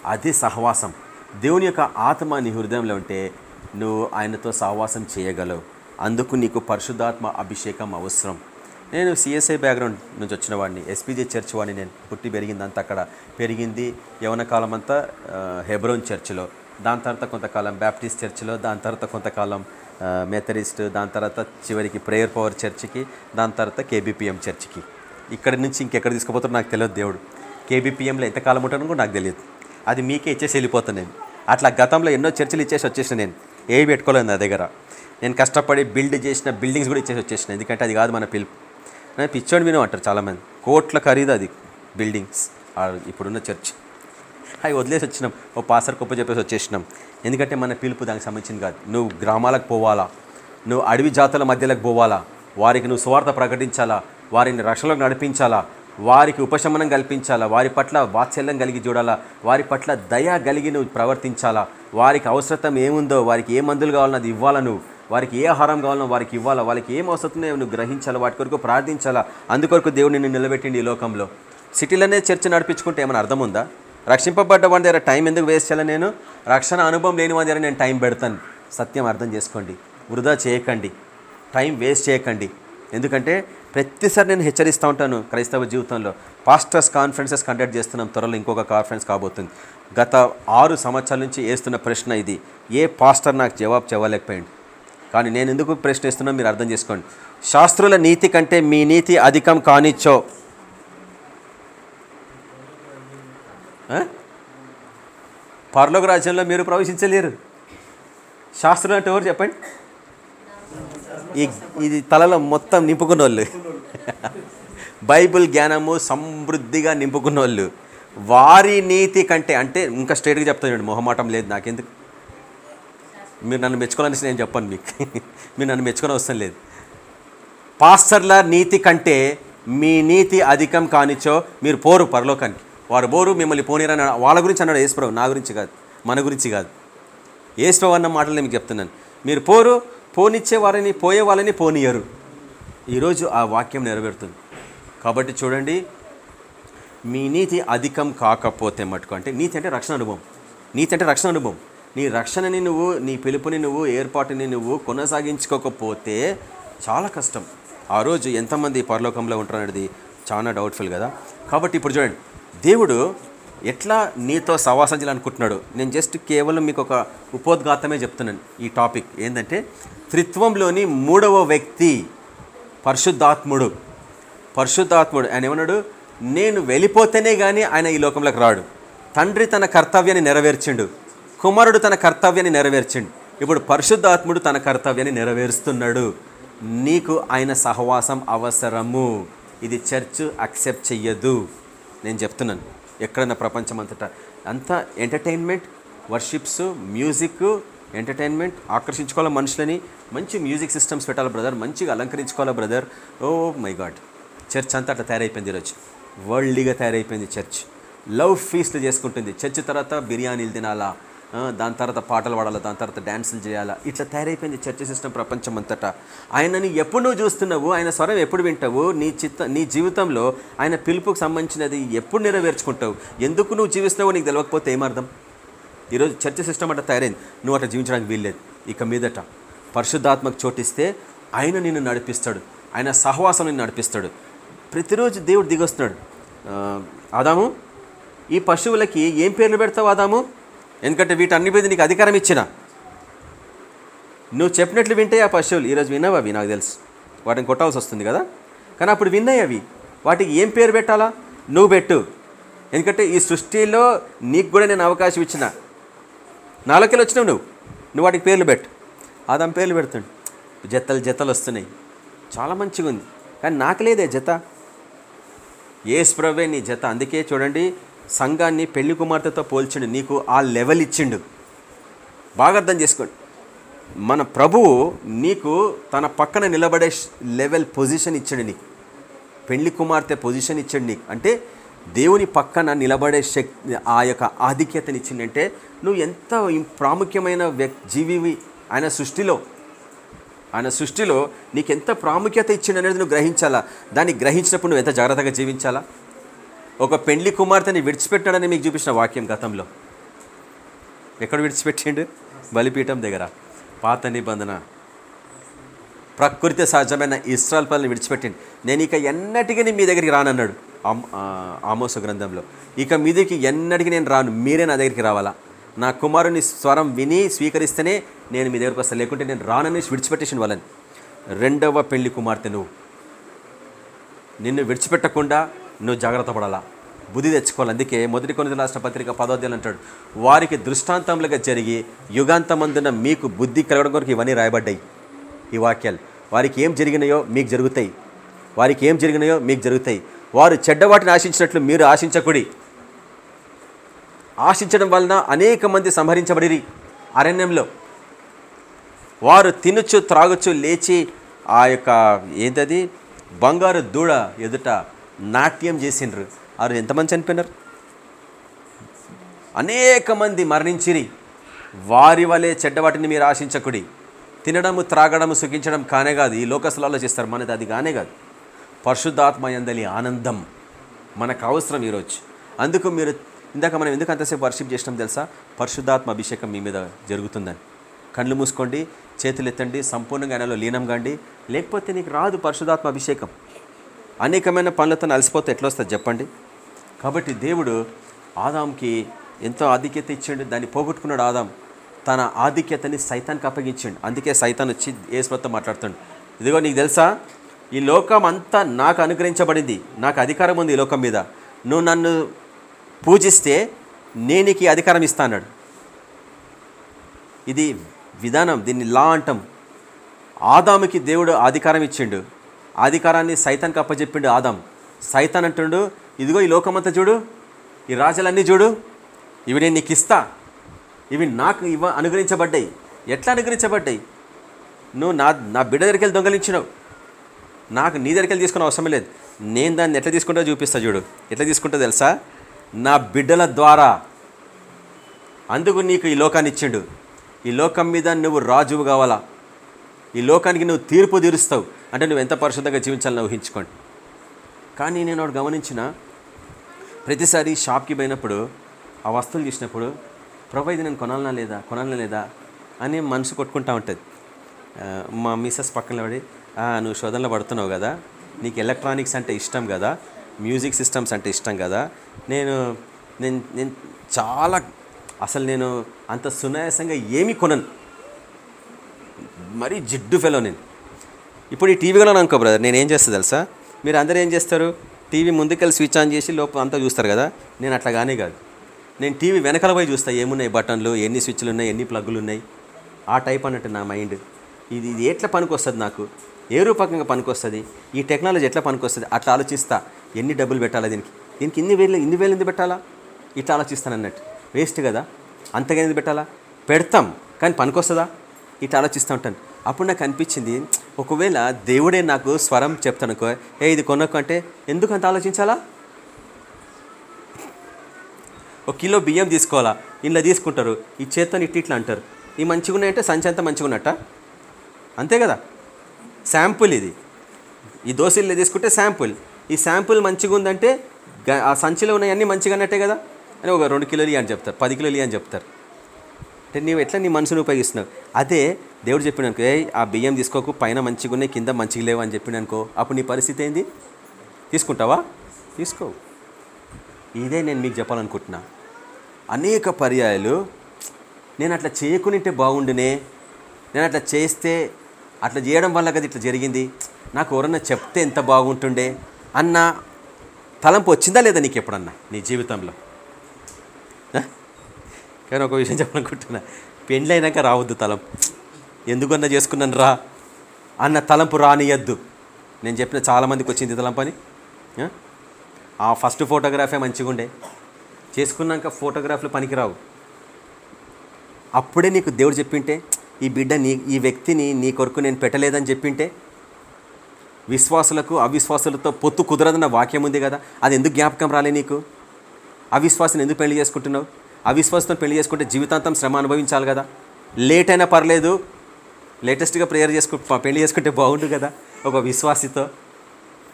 అది సహవాసం. దేవుని యొక్క ఆత్మ నీ హృదయంలో ఉంటే నువ్వు ఆయనతో సహవాసం చేయగలవు. అందుకు నీకు పరిశుద్ధాత్మ అభిషేకం అవసరం. నేను సిఎస్ఐ బ్యాక్గ్రౌండ్ నుంచి వచ్చిన వాడిని ఎస్పీజే చర్చ్ వాడిని నేను పుట్టి పెరిగింది అంతా అక్కడ. పెరిగింది యవన కాలం అంతా హెబ్రోన్ చర్చిలో. దాని తర్వాత కొంతకాలం బ్యాప్టిస్ట్ చర్చిలో దాని తర్వాత కొంతకాలం మెథరిస్ట్ దాని తర్వాత చివరికి ప్రేయర్ పవర్ చర్చికి దాని తర్వాత కేబీపీఎం చర్చికి ఇక్కడి నుంచి ఇంకెక్కడ తీసుకుపోతారో నాకు తెలియదు దేవుడు. కేబీపీఎంలో ఎంతకాలం ఉంటానో కూడా నాకు తెలియదు. అది మీకే ఇచ్చేసి వెళ్ళిపోతాను నేను. అట్లా గతంలో ఎన్నో చర్చలు ఇచ్చేసి వచ్చేసిన నేను. ఏవి పెట్టుకోలేదు నా దగ్గర. నేను కష్టపడి బిల్డ్ చేసిన బిల్డింగ్స్ కూడా ఇచ్చేసి వచ్చేసిన. ఎందుకంటే అది కాదు మన పిలుపు. నేను పిచ్చోడి వినో అంటారు చాలామంది. కోట్ల ఖరీదు అది బిల్డింగ్స్. ఇప్పుడున్న చర్చ్. అవి వదిలేసి వచ్చినాం. ఓ పాసర్ కుప్ప చెప్పేసి వచ్చేసినాం. ఎందుకంటే మన పిలుపు దానికి సంబంధించింది కాదు. నువ్వు గ్రామాలకు పోవాలా? నువ్వు అడవి జాతుల మధ్యలోకి పోవాలా? వారికి నువ్వు స్వార్థ ప్రకటించాలా? వారిని రక్షణలోకి నడిపించాలా? వారికి ఉపశమనం కల్పించాలా? వారి పట్ల వాత్సల్యం కలిగి చూడాలా? వారి పట్ల దయ కలిగి నువ్వు ప్రవర్తించాలా? వారికి అవసరం ఏముందో వారికి ఏ మందులు కావాలన్నది అది ఇవ్వాలా నువ్వు? వారికి ఏ ఆహారం కావాలన్నా వారికి ఇవ్వాలా? వాళ్ళకి ఏం అవసరం నువ్వు గ్రహించాలా? వాటి కొరకు ప్రార్థించాలా? అందుకొరకు దేవుడు నిన్ను నిలబెట్టిండి ఈ లోకంలో. సిటీలోనే చర్చ నడిపించుకుంటే ఏమైనా అర్థం ఉందా? రక్షింపబడ్డ వాడి దగ్గర టైం ఎందుకు వేస్ట్ చేయాలి నేను? రక్షణ అనుభవం లేని వాడి దగ్గర నేను టైం పెడతాను. సత్యం అర్థం చేసుకోండి. వృధా చేయకండి. టైం వేస్ట్ చేయకండి. ఎందుకంటే ప్రతిసారి నేను హెచ్చరిస్తూ ఉంటాను క్రైస్తవ జీవితంలో. పాస్టర్స్ కాన్ఫరెన్సెస్ కండక్ట్ చేస్తున్నాం త్వరలో ఇంకొక కాన్ఫరెన్స్ కాబోతుంది. గత ఆరు సంవత్సరాల నుంచి వేస్తున్న ప్రశ్న ఇది. ఏ పాస్టర్ నాకు జవాబు చెప్పలేకపోయింది కానీ నేను ఎందుకు ప్రశ్నిస్తున్నా మీరు అర్థం చేసుకోండి. శాస్త్రుల నీతి కంటే మీ నీతి అధికం కానిచ్చో పరలోక రాజ్యంలో మీరు ప్రవేశించలేరు. శాస్త్రులు అంటే ఎవరు చెప్పండి? ఈ ఇది తలలో మొత్తం నింపుకున్న వాళ్ళు బైబిల్ జ్ఞానము సమృద్ధిగా నింపుకున్న వాళ్ళు వారి నీతి కంటే అంటే ఇంకా స్ట్రేట్గా చెప్తాను మొహమాటం లేదు నాకెందుకు? మీరు నన్ను మెచ్చుకోవాలని నేను చెప్పాను మీకు. మీరు నన్ను మెచ్చుకొని అవసరం లేదు. పాస్టర్ల నీతి కంటే మీ నీతి అధికం కానిచ్చో మీరు పోరు పరలోకానికి. వారు పోరు మిమ్మల్ని పోనీరని వాళ్ళ గురించి అన్నాడు ఏసుప్రభు నా గురించి కాదు. మన గురించి కాదు. ఏసుప్రభు అన్న మాటలు నేను మీకు చెప్తున్నాను. మీరు పోరు పోనిచ్చే వారిని పోయే వాళ్ళని పోనీయరు. ఈరోజు ఆ వాక్యం నెరవేరుతుంది. కాబట్టి చూడండి మీ నీతి అధికం కాకపోతే మటుకు అంటే నీతి అంటే రక్షణ అనుభవం. నీతి అంటే రక్షణ అనుభవం. నీ రక్షణని నువ్వు నీ పిలుపుని నువ్వు ఏర్పాటుని నువ్వు కొనసాగించుకోకపోతే చాలా కష్టం. ఆ రోజు ఎంతమంది పరలోకంలో ఉంటారనేది చాలా డౌట్ఫుల్ కదా. కాబట్టి ఇప్పుడు చూడండి దేవుడు ఎట్లా నీతో సవాసం చేయాలనుకుంటున్నాడు? నేను జస్ట్ కేవలం మీకు ఒక ఉపోద్ఘాతమే చెప్తున్నాను ఈ టాపిక్. ఏంటంటే త్రిత్వంలోని మూడవ వ్యక్తి పరిశుద్ధాత్ముడు. పరిశుద్ధాత్ముడు. ఆయన ఏమన్నాడు? నేను వెళ్ళిపోతేనే కానీ ఆయన ఈ లోకంలోకి రాడు. తండ్రి తన కర్తవ్యాన్ని నెరవేర్చిండు. కుమారుడు తన కర్తవ్యాన్ని నెరవేర్చిండు. ఇప్పుడు పరిశుద్ధాత్ముడు తన కర్తవ్యాన్ని నెరవేరుస్తున్నాడు. నీకు ఆయన సహవాసం అవసరము. ఇది చర్చ్ అక్సెప్ట్ చెయ్యదు. నేను చెప్తున్నాను. ఎక్కడన్నా ప్రపంచం అంతటా. అంతా ఎంటర్టైన్మెంట్ వర్షిప్స్ మ్యూజిక్ ఎంటర్టైన్మెంట్ ఆకర్షించుకోవాలి మనుషులని. మంచి మ్యూజిక్ సిస్టమ్స్ పెట్టాలి బ్రదర్. మంచిగా అలంకరించుకోవాలి brother. Oh my God. Church అంతా అట్లా తయారైపోయింది ఈరోజు. వరల్డ్లీగా తయారైపోయింది చర్చ్. లవ్ ఫీస్ట్లు చేసుకుంటుంది. చర్చ్ తర్వాత బిర్యానీలు తినాలా? దాని తర్వాత పాటలు పాడాలా దాని తర్వాత డ్యాన్సులు చేయాలా. ఇట్లా తయారైపోయింది చర్చ సిస్టమ్ ప్రపంచం అంతటా. ఆయనని ఎప్పుడు నువ్వు చూస్తున్నావు? ఆయన స్వరం ఎప్పుడు వింటావు? నీ చిత్త నీ జీవితంలో ఆయన పిలుపుకు సంబంధించినది ఎప్పుడు నెరవేర్చుకుంటావు? ఎందుకు నువ్వు జీవిస్తున్నావో నీకు తెలియకపోతే ఏమర్థం ఈరోజు చర్చ సిస్టమ్ అట్లా తయారైంది. నువ్వు అట్లా జీవించడానికి వీల్లేదు. ఇక మీదట పరిశుద్ధాత్మకు చోటిస్తే ఆయన నిన్ను నడిపిస్తాడు. ఆయన సహవాసం నిన్ను నడిపిస్తాడు. ప్రతిరోజు దేవుడు దిగొస్తున్నాడు. ఆదాము ఈ పశువులకి ఏం పేర్లు పెడతావు ఆదాము? ఎందుకంటే వీటన్ని మీద నీకు అధికారం ఇచ్చిన. నువ్వు చెప్పినట్లు వింటాయి ఆ పశువులు. ఈరోజు విన్నావు అవి? నాకు తెలుసు. వాటిని కొట్టాల్సి వస్తుంది కదా? కానీ అప్పుడు విన్నాయి అవి. వాటికి ఏం పేరు పెట్టాలా? నువ్వు పెట్టు. ఎందుకంటే ఈ సృష్టిలో నీకు కూడా నేను అవకాశం ఇచ్చిన. నాలుగుకెళ్ళి వచ్చినావు నువ్వు. నువ్వు వాటికి పేర్లు పెట్టు. ఆదాం పేర్లు పెడుతుండు. జతలు జతలు వస్తున్నాయి. చాలా మంచిగా ఉంది కానీ నాకు లేదే జత. ఏ స్ప్రవే నీ జత. అందుకే చూడండి సంఘాన్ని పెళ్ళి కుమార్తెతో పోల్చిండు నీకు ఆ లెవెల్ ఇచ్చిండు. బాగా అర్థం చేసుకోండి. మన ప్రభువు నీకు తన పక్కన నిలబడే లెవెల్ పొజిషన్ ఇచ్చాడు నీకు. పెళ్ళి కుమార్తె పొజిషన్ ఇచ్చాడు నీకు. అంటే దేవుని పక్కన నిలబడే శక్తి ఆ యొక్క ఆధిక్యతనిచ్చిందంటే నువ్వు ఎంత ప్రాముఖ్యమైన వ్యక్ జీవివి ఆయన సృష్టిలో. ఆయన సృష్టిలో నీకు ఎంత ప్రాముఖ్యత ఇచ్చిండు అనేది నువ్వు గ్రహించాలా? దాన్ని గ్రహించినప్పుడు నువ్వు ఎంత జాగ్రత్తగా జీవించాలా? ఒక పెండ్లి కుమార్తెని విడిచిపెట్టాడని మీకు చూపించిన వాక్యం గతంలో. ఎక్కడ విడిచిపెట్టిండు? బలిపీఠం దగ్గర. పాత నిబంధన. ప్రకృతి సహజమైన ఇస్రాల్ పనులను విడిచిపెట్టిండు. నేను ఇక ఎన్నటికీ మీ దగ్గరికి రానన్నాడు. ఆమోస గ్రంథంలో. ఇక మీదికి ఎన్నటికీ నేను రాను. మీరే నా దగ్గరికి రావాలా? నా కుమారుని స్వరం విని స్వీకరిస్తేనే నేను మీ దగ్గరికి వస్తాను లేకుంటే నేను రానని విడిచిపెట్టేసిన వాళ్ళని. రెండవ పెళ్ళి కుమార్తె నువ్వు. నిన్ను విడిచిపెట్టకుండా నువ్వు జాగ్రత్త పడాలా? బుద్ధి తెచ్చుకోవాలి. అందుకే మొదటి కొన్ని రాష్ట్ర పత్రిక పదోధ్యాయులు అంటాడు వారికి దృష్టాంతములుగా జరిగి యుగాంతమందున మీకు బుద్ధి కలగడం కొరకు ఇవన్నీ రాయబడ్డాయి ఈ వాక్యాలు. వారికి ఏం జరిగినాయో మీకు జరుగుతాయి. వారికి ఏం జరిగినాయో మీకు జరుగుతాయి. వారు చెడ్డవాటిని ఆశించినట్లు మీరు ఆశించకుడి. ఆశించడం వలన అనేక మంది సంహరించబడిరి అరణ్యంలో. వారు తినుచు త్రాగుచు లేచి ఆ యొక్క ఏంటది? బంగారు దూడ ఎదుట నాట్యం చేసిండ్రు. వారు ఎంతమంది చనిపోయినారు? అనేక మంది మరణించిరి. వారి వలె చెడ్డవాటిని మీరు ఆశించకుడి. తినడము త్రాగడము సుఖించడం కానే కాదు. ఈ లోకస్తులలో చేస్తారు మనది అది కానే కాదు. పరిశుద్ధాత్మ ఎందలి ఆనందం మనకు అవసరం ఈరోజు. అందుకు మీరు ఇందాక మనం ఎందుకు అంతసేపు వర్షిప్ చేసినాం తెలుసా? పరిశుద్ధాత్మ అభిషేకం మీ మీద జరుగుతుందని. కళ్ళు మూసుకోండి చేతులు ఎత్తండి సంపూర్ణంగా ఆయనలో లీనం కాండి. లేకపోతే నీకు రాదు పరిశుద్ధాత్మ అభిషేకం. అనేకమైన పనులతో అలసిపోతే ఎట్లా వస్తుంది చెప్పండి? కాబట్టి దేవుడు ఆదాంకి ఎంతో ఆధిక్యత ఇచ్చిండు దాన్ని పోగొట్టుకున్నాడు ఆదాం. తన ఆధిక్యతని సైతానికి అప్పగించిండు. అందుకే సైతాన్ వచ్చి ఏసువతో మాట్లాడుతుండు. ఇదిగో నీకు తెలుసా? ఈ లోకం అంతా నాకు అనుగ్రహించబడింది. నాకు అధికారం ఉంది ఈ లోకం మీద. నువ్వు నన్ను పూజిస్తే నేనికి అధికారం ఇస్తాన్నాడు ఇది విధానం దీన్ని లా అంటాం. ఆదాముకి దేవుడు అధికారం ఇచ్చిండు. అధికారాన్ని సైతానికి అప్పచెప్పిండు ఆదాం. సైతాన్ అంటుండు ఇదిగో ఈ లోకమంతా చూడు ఈ రాజులన్నీ చూడు ఇవి నేను నీకు ఇస్తా. ఇవి నాకు ఇవ అనుగ్రహించబడ్డాయి. ఎట్లా అనుగ్రహించబడ్డాయి? నువ్వు నా నా బిడ్డ దగ్గరికి వెళ్ళి దొంగలించినావు. నాకు నీ దగ్గరికి వెళ్ళి తీసుకునే అవసరం లేదు. నేను దాన్ని ఎట్లా తీసుకుంటా చూపిస్తా చూడు. ఎట్లా తీసుకుంటా తెలుసా? నా బిడ్డల ద్వారా. అందుకు నీకు ఈ లోకాన్ని ఇచ్చిండు. ఈ లోకం మీద నువ్వు రాజువు కావాలా? ఈ లోకానికి నువ్వు తీర్పు తీరుస్తావు. అంటే నువ్వు ఎంత పరిశుద్ధంగా జీవించాలని ఊహించుకోండి. కానీ నేను గమనించిన ప్రతిసారి షాప్కి పోయినప్పుడు ఆ వస్తువులు చూసినప్పుడు ప్రభా ఇది నేను కొనాలనా లేదా? కొనాలనా లేదా? అని మనసు కొట్టుకుంటా ఉంటుంది. మా మిస్సెస్ పక్కన పడి నువ్వు శోధనలో పడుతున్నావు కదా? నీకు ఎలక్ట్రానిక్స్ అంటే ఇష్టం కదా? మ్యూజిక్ సిస్టమ్స్ అంటే ఇష్టం కదా? నేను నేను నేను చాలా అసలు నేను అంత సునాయాసంగా ఏమీ కొనను. మరీ జిడ్డు ఫెలో నేను. ఇప్పుడు ఈ టీవీలో అనుకో బ్రదర్ నేను ఏం చేస్తా తెలుసా? మీరు అందరూ ఏం చేస్తారు? టీవీ ముందుకెళ్ళి స్విచ్ ఆన్ చేసి లోపల అంతా చూస్తారు కదా. నేను అట్లా కానీ కాదు. నేను టీవీ వెనకాల పోయి చూస్తా ఏమున్నాయి బటన్లు ఎన్ని స్విచ్లు ఉన్నాయి ఎన్ని ప్లగ్గులు ఉన్నాయి ఆ టైప్ అన్నట్టు నా మైండ్. ఇది ఇది ఎట్లా పనికొస్తుంది నాకు? ఏ రూపకంగా పనికొస్తుంది? ఈ టెక్నాలజీ ఎట్లా పనికొస్తుంది? అట్లా ఆలోచిస్తా. ఎన్ని డబ్బులు పెట్టాలా దీనికి? దీనికి ఇన్ని వేలు ఇన్ని వేలు ఎందుకు పెట్టాలా? ఇట్లా ఆలోచిస్తాను అన్నట్టు. వేస్ట్ కదా. అంతగా ఎందుకు పెట్టాలా? పెడతాం కానీ పనికొస్తుందా? ఇట్లా ఆలోచిస్తూ ఉంటాను. అప్పుడు నాకు అనిపించింది ఒకవేళ దేవుడే నాకు స్వరం చెప్తానుకో ఏ ఇది కొనకు అంటే ఎందుకు అంత ఆలోచించాలా? ఒక కిలో బియ్యం తీసుకోవాలా? ఇలా తీసుకుంటారు. ఈ చేత్తని ఇట్టి ఇట్లా అంటారు. ఈ మంచిగా ఉన్నాయంటే సంచి మంచిగా ఉన్నట్ట? అంతే కదా? శాంపుల్ ఇది. ఈ దోశల్లో తీసుకుంటే శాంపుల్. ఈ శాంపుల్ మంచిగా ఉందంటే ఆ సంచిలో ఉన్నాయన్నీ మంచిగా అన్నట్టే కదా? అని ఒక రెండు కిలోలు అని చెప్తారు. పది కిలోలు అని చెప్తారు. అంటే నీవు ఎట్లా నీ మనసును ఉపయోగిస్తున్నావు? అదే దేవుడు చెప్పిన అనుకో ఆ బియ్యం తీసుకోకు పైన మంచిగా ఉన్నాయి కింద మంచిగా లేవు అని చెప్పిన అనుకో అప్పుడు నీ పరిస్థితి ఏంది? తీసుకుంటావా? తీసుకో. ఇదే నేను మీకు చెప్పాలనుకుంటున్నా. అనేక పర్యాయాలు నేను అట్లా చేయకునింటే బాగుండునే నేను అట్లా చేస్తే అట్లా చేయడం వల్ల కదా ఇట్లా జరిగింది నాకు ఎవరన్నా చెప్తే ఎంత బాగుంటుండే అన్న తలంపు వచ్చిందా లేదా నీకు ఎప్పుడన్నా నీ జీవితంలో? కానీ ఒక విషయం చెప్పాలనుకుంటున్నా. పెళ్ళైనాక రావద్దు తలం. ఎందుకన్నా చేసుకున్నాను రా? అన్న తలంపు రానియద్దు. నేను చెప్పిన చాలామందికి వచ్చింది తలంపని ఆ? ఆ ఫస్ట్ ఫోటోగ్రాఫే మంచిగా ఉండే చేసుకున్నాక ఫోటోగ్రాఫ్లు పనికిరావు. అప్పుడే నీకు దేవుడు చెప్పింటే ఈ బిడ్డ నీ ఈ వ్యక్తిని నీ కొరకు నేను పెట్టలేదని చెప్పింటే విశ్వాసులకు అవిశ్వాసులతో పొత్తు కుదరదన్న వాక్యం ఉంది కదా. అది ఎందుకు జ్ఞాపకం రాలే నీకు? అవిశ్వాసం ఎందుకు పెళ్ళి చేసుకుంటున్నావు? అవిశ్వాసంతో పెళ్ళి చేసుకుంటే జీవితాంతం శ్రమ అనుభవించాలి కదా. లేట్ అయినా పర్లేదు. లేటెస్ట్గా ప్రేయర్ చేసుకు పెళ్ళి చేసుకుంటే బాగుండు కదా ఒక విశ్వాసితో.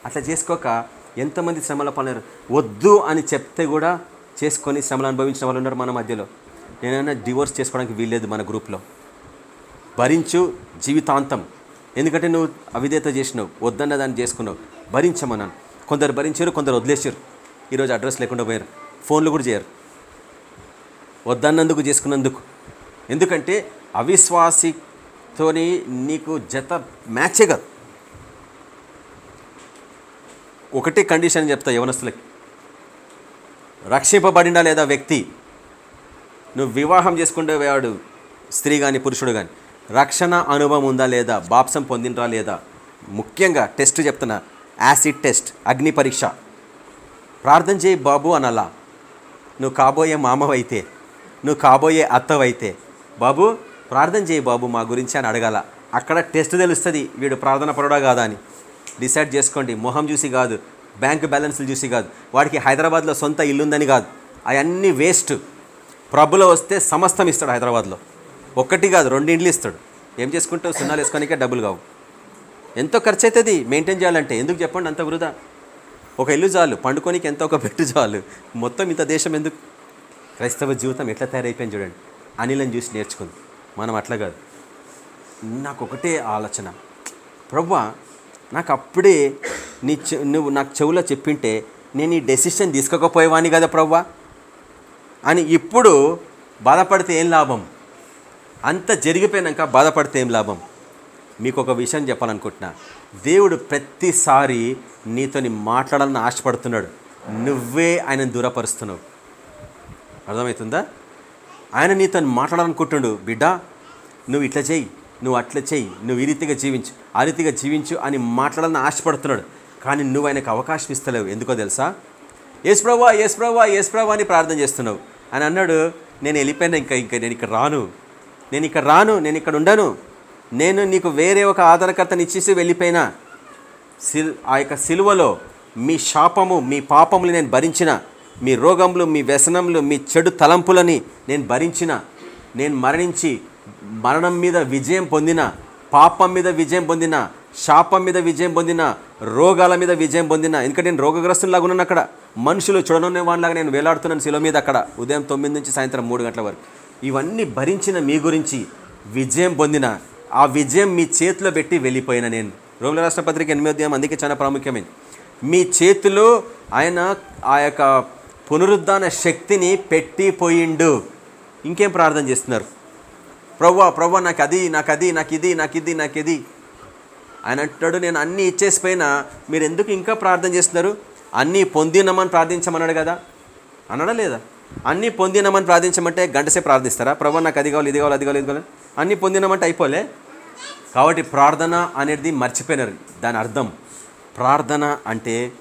అట్లా చేసుకోక ఎంతమంది శ్రమల పనులు వద్దు అని చెప్తే కూడా చేసుకొని శ్రమలు అనుభవించిన వాళ్ళు ఉన్నారు మన మధ్యలో. నేనైనా డివోర్స్ చేసుకోవడానికి వీల్లేదు మన గ్రూప్లో. భరించు జీవితాంతం. ఎందుకంటే నువ్వు అవిధేత చేసినావు. వద్దన్న దాన్ని చేసుకున్నావు. భరించమన్నాను. కొందరు భరించారు కొందరు వదిలేసారు ఈరోజు అడ్రస్ లేకుండా పోయారు. ఫోన్లు కూడా చేయరు. వద్దన్నందుకు చేసుకున్నందుకు. ఎందుకంటే అవిశ్వాసితోని నీకు జత మ్యాచే కాదు. ఒకటే కండిషన్ చెప్తా యవనస్తులకి. రక్షింపబడినా లేదా వ్యక్తి? నువ్వు వివాహం చేసుకుంటే వాడు స్త్రీ కానీ పురుషుడు కానీ రక్షణ అనుభవం ఉందా లేదా? బాప్సం పొందినరా లేదా? ముఖ్యంగా టెస్ట్ చెప్తున్నా. యాసిడ్ టెస్ట్ అగ్ని పరీక్ష. ప్రార్థన చేయి బాబు అనలా. నువ్వు కాబోయే మామవైతే. నువ్వు కాబోయే అత్తవైతే. బాబు ప్రార్థన చేయి బాబు మా గురించి అని అడగాల. అక్కడ టెస్ట్ తెలుస్తుంది వీడు ప్రార్థన పరుడా కాదా అని. డిసైడ్ చేసుకోండి మొహం చూసి కాదు బ్యాంక్ బ్యాలెన్స్లు చూసి కాదు. వాడికి హైదరాబాద్లో సొంత ఇల్లు ఉందని కాదు. అవన్నీ వేస్ట్. ప్రభులో వస్తే సమస్తం ఇస్తాడు హైదరాబాద్లో. ఒక్కటి కాదు రెండు ఇండ్లు ఇస్తాడు. ఏం చేసుకుంటావు? సున్నాలు వేసుకోనికే డబ్బులు కావు. ఎంతో ఖర్చు అవుతుంది మెయింటైన్ చేయాలంటే. ఎందుకు చెప్పండి అంత వృధా? ఒక ఇల్లు చాలు పండుకోనికి ఎంత ఒక పెట్టు చాలు. మొత్తం ఇంత దేశం ఎందుకు? క్రైస్తవ జీవితం ఎట్లా తయారైపోయింది చూడండి. అనిలని చూసి నేర్చుకుంది. మనం అట్లా కాదు. నాకు ఒకటే ఆలోచన. ప్రవ్వా నాకు అప్పుడే నీ చె నువ్వు నాకు చెవులో చెప్పింటే నేను ఈ డెసిషన్ తీసుకోకపోయేవాణి కదా ప్రవ్వా అని ఇప్పుడు బాధపడితే ఏం లాభం? అంత జరిగిపోయినాక బాధపడితే ఏం లాభం? మీకు ఒక విషయం చెప్పాలనుకుంటున్నా. దేవుడు ప్రతిసారి నీతోని మాట్లాడాలని ఆశపడుతున్నాడు. నువ్వే ఆయనను దూరపరుస్తున్నావు. అర్థమవుతుందా? ఆయన నీ తను మాట్లాడాలనుకుంటున్నాడు బిడ్డ నువ్వు ఇట్లా చేయి నువ్వు అట్లా చేయి నువ్వు ఈ రీతిగా జీవించు ఆ రీతిగా జీవించు అని మాట్లాడాలని ఆశపడుతున్నాడు. కానీ నువ్వు ఆయనకు అవకాశం ఇస్తలేవు. ఎందుకో తెలుసా? ఏసు ప్రభా ఏసు ప్రభా అని ప్రార్థన చేస్తున్నావు. అని అన్నాడు నేను వెళ్ళిపోయినా ఇంకా ఇంకా నేను ఇక్కడ రాను. నేను ఇక్కడ రాను నేను ఇక్కడ ఉండను. నేను నీకు వేరే ఒక ఆధారకర్తని ఇచ్చేసి వెళ్ళిపోయినా. సిల్ ఆ యొక్క సిలువలో మీ శాపము మీ పాపములు నేను భరించిన. మీ రోగములు మీ వ్యసనములు మీ చెడు తలంపులని నేను భరించిన నేను మరణించి మరణం మీద విజయం పొందిన పాపం మీద విజయం పొందిన శాపం మీద విజయం పొందిన రోగాల మీద విజయం పొందిన ఎందుకంటే నేను రోగగ్రస్తులాగా ఉన్నాను అక్కడ. మనుషులు చూడనున్న వాళ్ళలాగా నేను వేలాడుతున్నాను శిలో మీద అక్కడ. ఉదయం తొమ్మిది నుంచి సాయంత్రం మూడు గంటల వరకు. ఇవన్నీ భరించిన మీ గురించి విజయం పొందిన ఆ విజయం మీ చేతిలో పెట్టి వెళ్ళిపోయిన నేను. రోగుల రాష్ట్ర పత్రిక ఎనిమిది అందుకే చాలా ప్రాముఖ్యమైనది మీ చేతిలో ఆయన ఆ యొక్క పునరుద్ధాన శక్తిని పెట్టి పోయిండు ఇంకేం ప్రార్థన చేస్తున్నారు? ప్రవ్వా ప్రవ్వా నాకు అది నాకు అది నాకు ఇది నాకు ఇది నాకు ఇది ఆయన అంటాడు నేను అన్నీ ఇచ్చేసిపోయినా మీరు ఎందుకు ఇంకా ప్రార్థన చేస్తున్నారు? అన్నీ పొందినమని ప్రార్థించమన్నాడు కదా. అనడా లేదా? అన్నీ పొందినమని ప్రార్థించమంటే గంటసే ప్రార్థిస్తారా? ప్రభా నాకు అది కావాలి ఇది కావాలి అది కావాలి ఇది కావాలి. అన్నీ పొందినమంటే అయిపోలే. కాబట్టి ప్రార్థన అనేది మర్చిపోయినారు. దాని అర్థం ప్రార్థన అంటే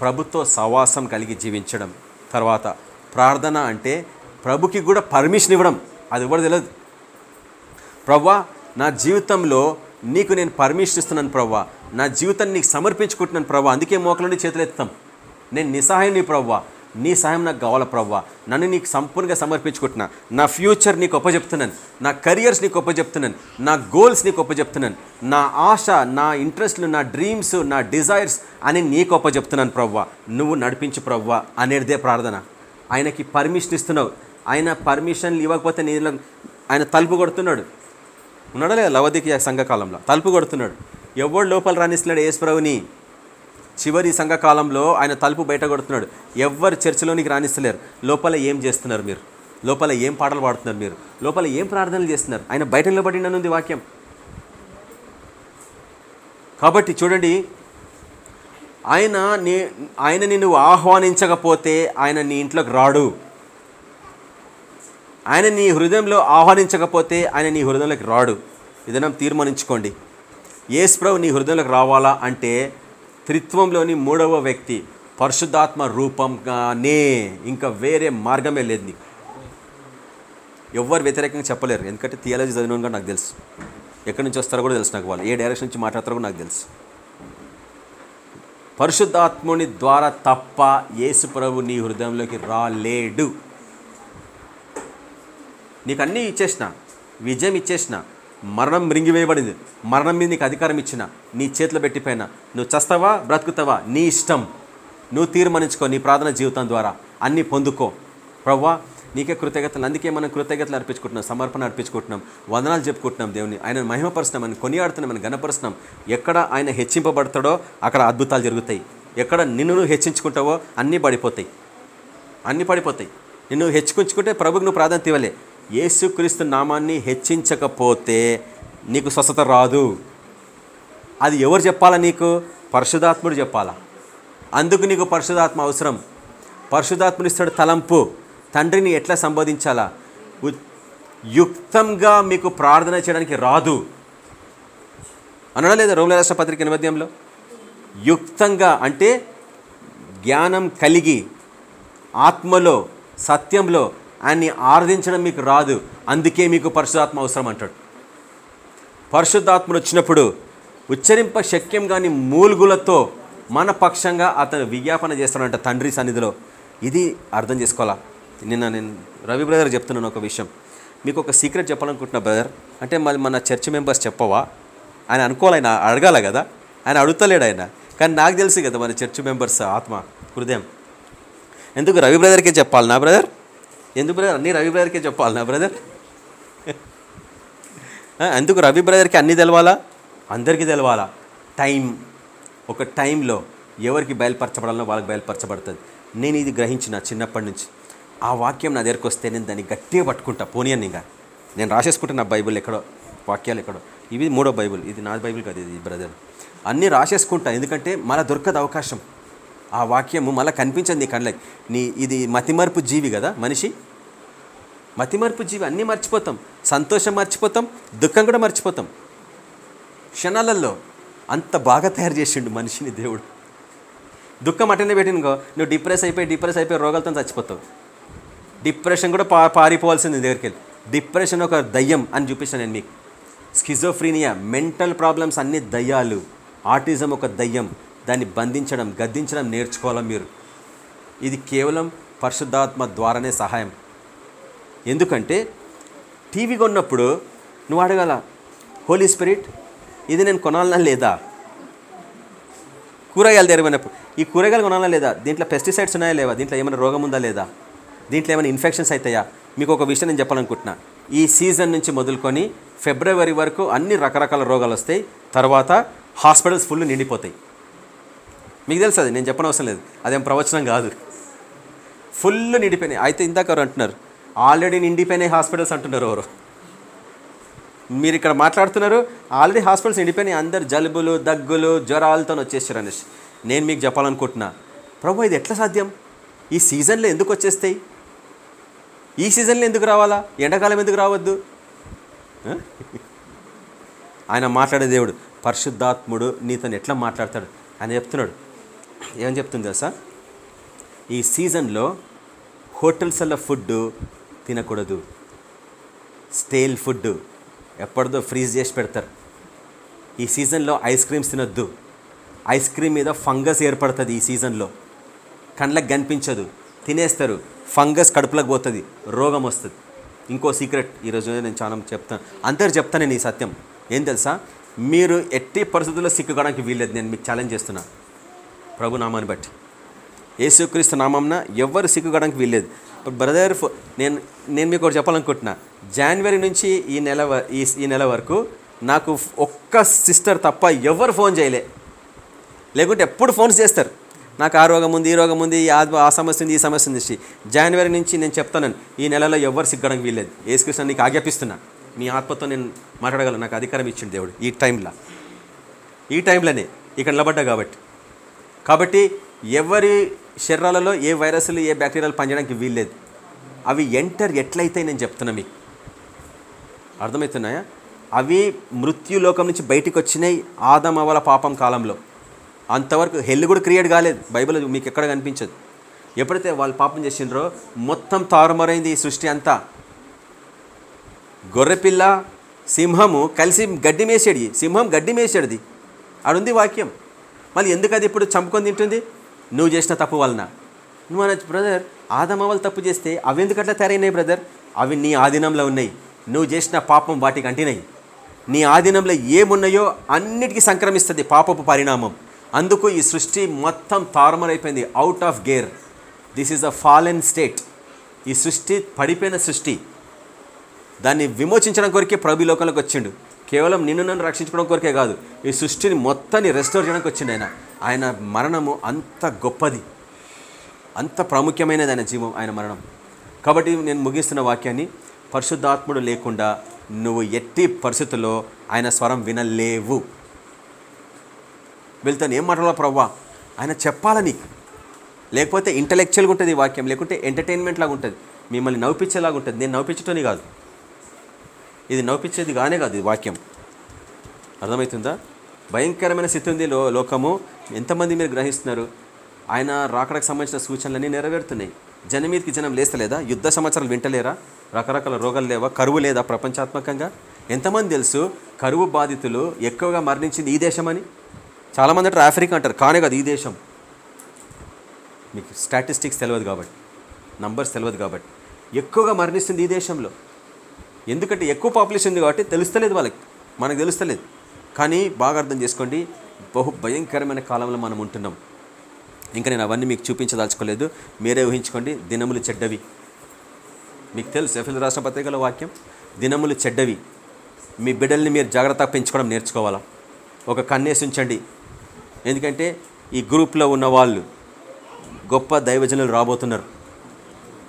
ప్రభుత్వ సవాసం కలిగి జీవించడం. తర్వాత ప్రార్థన అంటే ప్రభుకి కూడా పర్మిషన్ ఇవ్వడం. అది కూడా తెలియదు ప్రవ్వా నా జీవితంలో నీకు నేను పర్మిషన్ ఇస్తున్నాను ప్రవ్వా. నా జీవితాన్ని నీకు సమర్పించుకుంటున్నాను ప్రవ్వా. అందుకే మోకలుండి చేతులు ఎత్తాం నేను నిస్సహాయం నీ ప్రవ్వా. నీ సహాయం నాకు కావాలా ప్రవ్వా? నన్ను నీకు సంపూర్ణంగా సమర్పించుకుంటున్నా. నా ఫ్యూచర్ నీకు ఒప్పజెప్తున్నాను. నా కెరియర్స్ నీకు ఒప్పజెప్తున్నాను. నా గోల్స్ నీకు ఒప్పజెప్తున్నాను. నా ఆశ నా ఇంట్రెస్ట్లు నా డ్రీమ్స్ నా డిజైర్స్ అని నీకు ఒప్పజెప్తున్నాను ప్రవ్వా. నువ్వు నడిపించు ప్రవ్వా అనేదే ప్రార్థన. ఆయనకి పర్మిషన్ ఇస్తున్నావు. ఆయన పర్మిషన్లు ఇవ్వకపోతే నీలో ఆయన తలుపు కొడుతున్నాడు. ఉన్నాడా లేదా లవదికి సంఘకాలంలో? తలుపు కొడుతున్నాడు. ఎవడు లోపల రాణిస్తున్నాడు? యేసుప్రభుని. చివరి సంఘకాలంలో ఆయన తలుపు బయట కొడుతున్నాడు ఎవ్వరు చర్చిలోనికి రాణిస్తలేరు. లోపల ఏం చేస్తున్నారు మీరు? లోపల ఏం పాటలు పాడుతున్నారు మీరు? లోపల ఏం ప్రార్థనలు చేస్తున్నారు? ఆయన బయట నిలబడిననుంది వాక్యం. కాబట్టి చూడండి ఆయన నీ ఆయనని నువ్వు ఆహ్వానించకపోతే ఆయన నీ ఇంట్లోకి రాడు. ఆయన నీ హృదయంలో ఆహ్వానించకపోతే ఆయన నీ హృదయంలోకి రాడు. ఇదనం తీర్మానించుకోండి. యేసుప్రభు నీ హృదయంలోకి రావాలా అంటే త్రిత్వంలోని మూడవ వ్యక్తి పరిశుద్ధాత్మ రూపంగానే ఇంకా వేరే మార్గమే లేదు నీకు. ఎవ్వరు వ్యతిరేకంగా చెప్పలేరు. ఎందుకంటే థియాలజీ చదివిన కూడా నాకు తెలుసు. ఎక్కడి నుంచి వస్తారో కూడా తెలుసు నాకు వాళ్ళు. ఏ డైరెక్షన్ నుంచి మాట్లాడతారో కూడా నాకు తెలుసు. పరిశుద్ధాత్ముని ద్వారా తప్ప యేసు ప్రభు నీ హృదయంలోకి రాలేడు. నీకు అన్నీ ఇచ్చేసిన. విజయం ఇచ్చేసిన. మరణం మృంగివేయబడింది. మరణం మీద నీకు అధికారం ఇచ్చిన నీ చేతిలో పెట్టిపోయినా నువ్వు చస్తావా బ్రతుకుతావా? నీ ఇష్టం. నువ్వు తీర్మానించుకో నీ ప్రార్థన జీవితం ద్వారా. అన్నీ పొందుకో. ప్రవ్వా నీకే కృతజ్ఞతలు. అందుకే మనం కృతజ్ఞతలు అర్పించుకుంటున్నాం సమర్పణ అర్పించుకుంటున్నాం వందనాలు చెప్పుకుంటున్నాం దేవుని. ఆయన మహిమపరుస్తున్నాం ఆయన కొనియాడుతున్నాం ఆయన గణపరుస్తున్నాం ఎక్కడ ఆయన హెచ్చింపబడతాడో అక్కడ అద్భుతాలు జరుగుతాయి. ఎక్కడ నిన్ను నువ్వు హెచ్చించుకుంటావో అన్నీ పడిపోతాయి. అన్నీ పడిపోతాయి. నిన్ను హెచ్చుకుంచుకుంటే ప్రభుకు నువ్వు ప్రాధాన్యత ఇవ్వలే. యేసుక్రీస్తు నామాన్ని హెచ్చించకపోతే నీకు స్వస్థత రాదు. అది ఎవరు చెప్పాలా నీకు? పరిశుధాత్ముడు చెప్పాలా? అందుకు నీకు పరిశుధాత్మ అవసరం. పరిశుధాత్మునిస్తాడు తలంపు. తండ్రిని ఎట్లా సంబోధించాలా? యుక్తంగా మీకు ప్రార్థన చేయడానికి రాదు. అనడం లేదా రోగుల రాష్ట్ర పత్రిక నేపథ్యంలో యుక్తంగా అంటే జ్ఞానం కలిగి ఆత్మలో సత్యంలో ఆయన్ని ఆరాధించడం మీకు రాదు. అందుకే మీకు పరిశుధాత్మ అవసరం అంటాడు. పరిశుద్ధాత్మలు వచ్చినప్పుడు ఉచ్చరింప శక్యం కాని మూలుగులతో మన పక్షంగా అతను విజ్ఞాపన చేస్తాడంట తండ్రి సన్నిధిలో. ఇది అర్థం చేసుకోవాలా? నిన్న నేను రవి బ్రదర్ చెప్తున్నాను ఒక విషయం. మీకు ఒక సీక్రెట్ చెప్పాలనుకుంటున్నా బ్రదర్. అంటే మరి మన చర్చ్ మెంబర్స్ చెప్పవా? ఆయన అనుకోవాలి ఆయన అడగాల కదా? ఆయన అడుగుతలేడు ఆయన. కానీ నాకు తెలుసు కదా మన చర్చ్ మెంబర్స్ ఆత్మ హృదయం. ఎందుకు రవి బ్రదర్కే చెప్పాలి నా బ్రదర్? ఎందుకు బ్రదర్ అన్నీ రవి బ్రదర్కే చెప్పాలి నా బ్రదర్ ఎందుకు రవి బ్రదర్కి అన్నీ తెలవాలా? అందరికీ తెలవాలా? టైం ఒక టైంలో ఎవరికి బయలుపరచబడాలో వాళ్ళకి బయలుపరచబడుతుంది. నేను ఇది గ్రహించిన చిన్నప్పటి నుంచి. ఆ వాక్యం నా దగ్గరికి వస్తే నేను దాన్ని గట్టిగా పట్టుకుంటా. పోనీయన్ ఇంకా. నేను రాసేసుకుంటున్నా బైబిల్ ఎక్కడో వాక్యాలు ఎక్కడో. ఇవి మూడో బైబిల్. ఇది నా బైబిల్ కాదు ఇది బ్రదర్ అన్నీ రాసేసుకుంటా. ఎందుకంటే మళ్ళీ దొరకదు అవకాశం. ఆ వాక్యము మళ్ళీ కనిపించదు నీ కళ్ళకి. నీ ఇది మతిమరుపు జీవి కదా మనిషి? మతిమరుపు జీవి అన్నీ మర్చిపోతాం. సంతోషం మర్చిపోతాం దుఃఖం కూడా మర్చిపోతాం. క్షణాలలో అంత బాగా తయారు చేసిండు మనిషిని దేవుడు. దుఃఖం అటనే పెట్టినకో నువ్వు డిప్రెస్ అయిపోయి డిప్రెస్ అయిపోయి రోగాలతో చచ్చిపోతావు. డిప్రెషన్ కూడా పా పారిపోవాల్సింది దగ్గరికి వెళ్ళి. డిప్రెషన్ ఒక దయ్యం అని చూపిస్తాను నేను మీకు. స్కిజోఫ్రీనియా మెంటల్ ప్రాబ్లమ్స్ అన్ని దయ్యాలు. ఆటిజం ఒక దయ్యం. దాన్ని బంధించడం గద్దించడం నేర్చుకోవాలి మీరు? ఇది కేవలం పరిశుద్ధాత్మ ద్వారానే సహాయం. ఎందుకంటే టీవీ కొన్నప్పుడు నువ్వు అడగాల హోలీ స్పిరిట్ ఇది నేను కొనాలనా లేదా? కూరగాయలు తెరవనప్పుడు ఈ కూరగాయలు కొనాలా లేదా? దీంట్లో పెస్టిసైడ్స్ ఉన్నాయా లేవా? దీంట్లో ఏమైనా రోగం ఉందా లేదా? దీంట్లో ఏమైనా ఇన్ఫెక్షన్స్ అవుతాయా మీకు ఒక విషయం నేను చెప్పాలనుకుంటున్నా. ఈ సీజన్ నుంచి మొదలుకొని ఫిబ్రవరి వరకు అన్ని రకరకాల రోగాలు వస్తాయి. తర్వాత హాస్పిటల్స్ ఫుల్ నిండిపోతాయి. మీకు తెలుసు అది నేను చెప్పనవసరం లేదు. అదేం ప్రవచనం కాదు. ఫుల్ నిండిపోయినాయి. అయితే ఇందాక ఎవరు అంటున్నారు? ఆల్రెడీ నిండిపోయినాయి హాస్పిటల్స్ అంటున్నారు ఎవరు? మీరు ఇక్కడ మాట్లాడుతున్నారు ఆల్రెడీ హాస్పిటల్స్ నిండిపోయినాయి. అందరు జలుబులు దగ్గులు జ్వరాలతో వచ్చేసారు అనేసి. నేను మీకు చెప్పాలనుకుంటున్నా. ప్రభు ఇది ఎట్లా సాధ్యం? ఈ సీజన్లో ఎందుకు వచ్చేస్తాయి? ఈ సీజన్లో ఎందుకు రావాలా? ఎండాకాలం ఎందుకు రావద్దు? ఆయన మాట్లాడే దేవుడు పరిశుద్ధాత్ముడు నీతో ఎట్లా మాట్లాడతాడు? ఆయన చెప్తున్నాడు ఏమని చెప్తుంది తెలుసా? ఈ సీజన్లో హోటల్స్లో ఫుడ్ తినకూడదు. స్టేల్ ఫుడ్ ఎప్పటిదో ఫ్రీజ్ చేసి పెడతారు. ఈ సీజన్లో ఐస్ క్రీమ్స్ తినొద్దు. ఐస్ క్రీమ్ మీద ఫంగస్ ఏర్పడుతుంది ఈ సీజన్లో. కండ్లకు కనిపించదు. తినేస్తారు. ఫంగస్ కడుపులోకి పోతుంది. రోగం వస్తుంది. ఇంకో సీక్రెట్ ఈరోజు నేను చాలా చెప్తాను అందరు చెప్తాను నేను ఈ సత్యం. ఏం తెలుసా? మీరు ఎట్టి పరిస్థితుల్లో సిక్కుకోవడానికి వీల్లేదు. నేను మీకు ఛాలెంజ్ చేస్తున్నా. ప్రభు నామాన్ని బట్టి. యేసుక్రీస్తు నామంన ఎవ్వరు సిగ్గుకోవడానికి వీల్లేదు. బ్రదర్ ఫో- నేను నేను మీకు ఒకటి చెప్పాలనుకుంటున్నా. జనవరి నుంచి ఈ నెల వ- ఈ ఈ నెల వరకు నాకు ఒక్క సిస్టర్ తప్ప ఎవరు ఫోన్ చేయలే. లేకుంటే ఎప్పుడు ఫోన్స్ చేస్తారు. నాకు ఆ రోగం ఉంది ఈ రోగం ఉంది ఆ ఆ సమస్య ఉంది ఈ సమస్య ఉంది జనవరి నుంచి నేను చెప్తాను ఈ నెలలో ఎవరు సిగ్గడానికి వీల్లేదు. యేసుకృష్ణ నీకు ఆజ్ఞాపిస్తున్నా. మీ ఆత్మతో నేను మాట్లాడగలను. నాకు అధికారం ఇచ్చింది దేవుడు ఈ టైంలో. ఈ టైంలోనే ఇక్కడ నిలబడ్డా కాబట్టి. కాబట్టి ఎవరి శరీరాలలో ఏ వైరస్లు ఏ బ్యాక్టీరియాలు పనిచేయడానికి వీల్లేదు. అవి ఎంటర్ ఎట్లయితే నేను చెప్తున్నా మీకు. అర్థమవుతున్నాయా? అవి మృత్యులోకం నుంచి బయటికి వచ్చినాయి ఆదమవల పాపం కాలంలో. అంతవరకు హెల్ కూడా క్రియేట్ కాలేదు. బైబిల్ మీకు ఎక్కడ కనిపించదు. ఎప్పుడైతే వాళ్ళు పాపం చేసిండ్రో మొత్తం తారుమారైంది ఈ సృష్టి అంతా. గొర్రెపిల్ల సింహము కలిసి గడ్డి మేసాడు సింహం గడ్డి మేసాడుది అడుంది వాక్యం. మళ్ళీ ఎందుకు అది ఇప్పుడు చంపుకొని తింటుంది? నువ్వు చేసిన తప్పు వలన. నువ్వు అనొచ్చు బ్రదర్ ఆదమవలు తప్పు చేస్తే అవి ఎందుకట్లా తయారైనాయి బ్రదర్ అవి నీ ఆధీనంలో ఉన్నాయి. నువ్వు చేసిన పాపం వాటికి అంటినాయి నీ ఆధీనంలో ఏమున్నాయో అన్నిటికీ సంక్రమిస్తుంది పాపపు పరిణామం. అందుకు ఈ సృష్టి మొత్తం తారుమారైపోయింది out of gear this is a fallen state ఈ సృష్టి పడిపోయిన సృష్టి. దాన్ని విమోచించడం కొరికే ప్రభులోకంలోకి వచ్చిండు. కేవలం నిన్ను నన్ను రక్షించుకోవడం కొరకే కాదు. ఈ సృష్టిని మొత్తాన్ని రెస్టోర్ చేయడానికి వచ్చింది ఆయన. ఆయన మరణము అంత గొప్పది. అంత ప్రాముఖ్యమైనది ఆయన జీవం ఆయన మరణం. కాబట్టి నేను ముగిస్తున్న వాక్యాన్ని పరిశుద్ధాత్ముడు లేకుండా నువ్వు ఎట్టి పరిస్థితుల్లో ఆయన స్వరం వినలేవు. వెళ్తాను. ఏం మాటలో ప్రవ్వా? ఆయన చెప్పాలని. లేకపోతే ఇంటలెక్చువల్గా ఉంటుంది ఈ వాక్యం లేకుంటే ఎంటర్టైన్మెంట్ లాగా ఉంటుంది. మిమ్మల్ని నవ్వించేలాగా ఉంటుంది. నేను నవ్వించటోని కాదు. ఇది నవ్వించేది కానే కాదు ఇది వాక్యం. అర్థమవుతుందా? భయంకరమైన స్థితి ఉంది లో లోకము. ఎంతమంది మీరు గ్రహిస్తున్నారు? ఆయన రాకడకు సంబంధించిన సూచనలన్నీ నెరవేరుతున్నాయి. జనం మీదకి జనం లేస్తలేదా? యుద్ధ సమాచారాలు వింటలేరా? రకరకాల రోగాలు లేవా? కరువు లేదా ప్రపంచాత్మకంగా? ఎంతమంది తెలుసు కరువు బాధితులు ఎక్కువగా మరణించింది ఈ దేశమని? చాలామంది అంటారు ఆఫ్రికా అంటారు కానే కాదు ఈ దేశం. మీకు స్టాటిస్టిక్స్ తెలియదు కాబట్టి నంబర్స్ తెలియదు కాబట్టి. ఎక్కువగా మరణిస్తుంది ఈ దేశంలో. ఎందుకంటే ఎక్కువ పాపులేషన్ ఉంది కాబట్టి తెలుస్తలేదు వాళ్ళకి. మనకు తెలుస్తలేదు. కానీ బాగా అర్థం చేసుకోండి. బహు భయంకరమైన కాలంలో మనం ఉంటున్నాం. ఇంకా నేను అవన్నీ మీకు చూపించదలుచుకోలేదు. మీరే ఊహించుకోండి. దినములు చెడ్డవి. మీకు తెలుసు ఎఫ్ఎల్ రాష్ట్ర పత్రికల వాక్యం దినములు చెడ్డవి. మీ బిడ్డల్ని మీరు జాగ్రత్తగా పెంచుకోవడం నేర్చుకోవాలా? ఒక కన్నేసి ఉంచండి. ఎందుకంటే ఈ గ్రూప్లో ఉన్న వాళ్ళు గొప్ప దైవజనులు రాబోతున్నారు.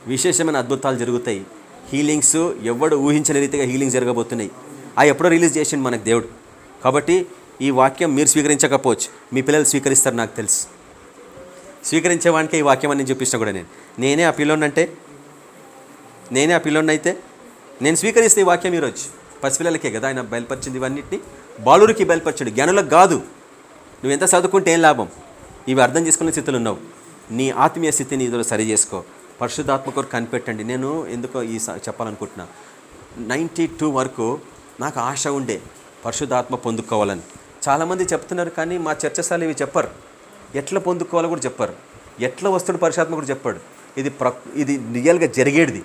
విశేషమైన అద్భుతాలు జరుగుతాయి. హీలింగ్స్ ఎవడు ఊహించని రీతిగా హీలింగ్స్ జరగబోతున్నాయి. ఆ ఎప్పుడో రిలీజ్ చేసిండు మనకు దేవుడు. కాబట్టి ఈ వాక్యం మీరు స్వీకరించకపోవచ్చు. మీ పిల్లలు స్వీకరిస్తారు నాకు తెలుసు. స్వీకరించే స్వీకరించేవానికి ఈ వాక్యం అని చూపించిన కూడా నేను. నేనే ఆ పిల్లోనంటే నేనే ఆ పిల్లోనైతే అయితే నేను స్వీకరిస్తే ఈ వాక్యం ఈరోజు. పసిపిల్లలకే కదా ఆయన బయలుపరిచింది ఇవన్నింటినీ. బాలురికి బయలుపరచాడు. జ్ఞానులకు కాదు. నువ్వు ఎంత చదువుకుంటే ఏం లాభం? ఇవి అర్థం చేసుకునే స్థితిలో ఉన్నావు. నీ ఆత్మీయ స్థితిని ఇదిలో సరి చేసుకో. పరిశుద్ధాత్మ కొరకు కనిపెట్టండి. నేను ఎందుకో ఈ స- చెప్పాలనుకుంటున్నా. నైంటీ టూ వరకు నాకు ఆశ ఉండే పరిశుద్ధాత్మ పొందుకోవాలని. చాలామంది చెప్తున్నారు కానీ మా చర్చశాల ఇవి చెప్పరు. ఎట్లా పొందుకోవాలో కూడా చెప్పరు. ఎట్లా వస్తుడు పరిశుధాత్మ కూడా చెప్పాడు. ఇది ప్ర ఇది రియల్గా జరిగేది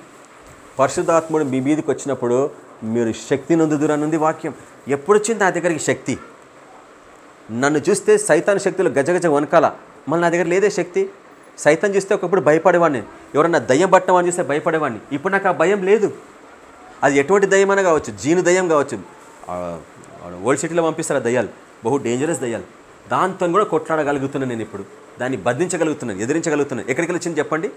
పరిశుధాత్ముడు మీ మీదకి వచ్చినప్పుడు మీరు శక్తి నొందుదురనుంది వాక్యం. ఎప్పుడు వచ్చింది నా దగ్గరికి శక్తి? నన్ను చూస్తే సైతాన్ శక్తులు గజగజ వనకాల మళ్ళీ నా దగ్గర లేదే శక్తి? సైతం చూస్తే ఒకప్పుడు భయపడేవాడిని. ఎవరన్నా దయ్యం పట్టమని చూస్తే భయపడేవాడిని. ఇప్పుడు నాకు ఆ భయం లేదు. అది ఎటువంటి దయ్యం అయినా కావచ్చు జీను దయ్యం కావచ్చు. ఓల్డ్ సిటీలో పంపిస్తారు ఆ దయ్యాలు. బహు డేంజరస్ దయ్యాలు. దాంతో కూడా కొట్లాడగలుగుతున్నాను నేను ఇప్పుడు. దాన్ని బంధించగలుగుతున్నాను ఎదిరించగలుగుతున్నాను. ఎక్కడికి వచ్చింది చెప్పండి?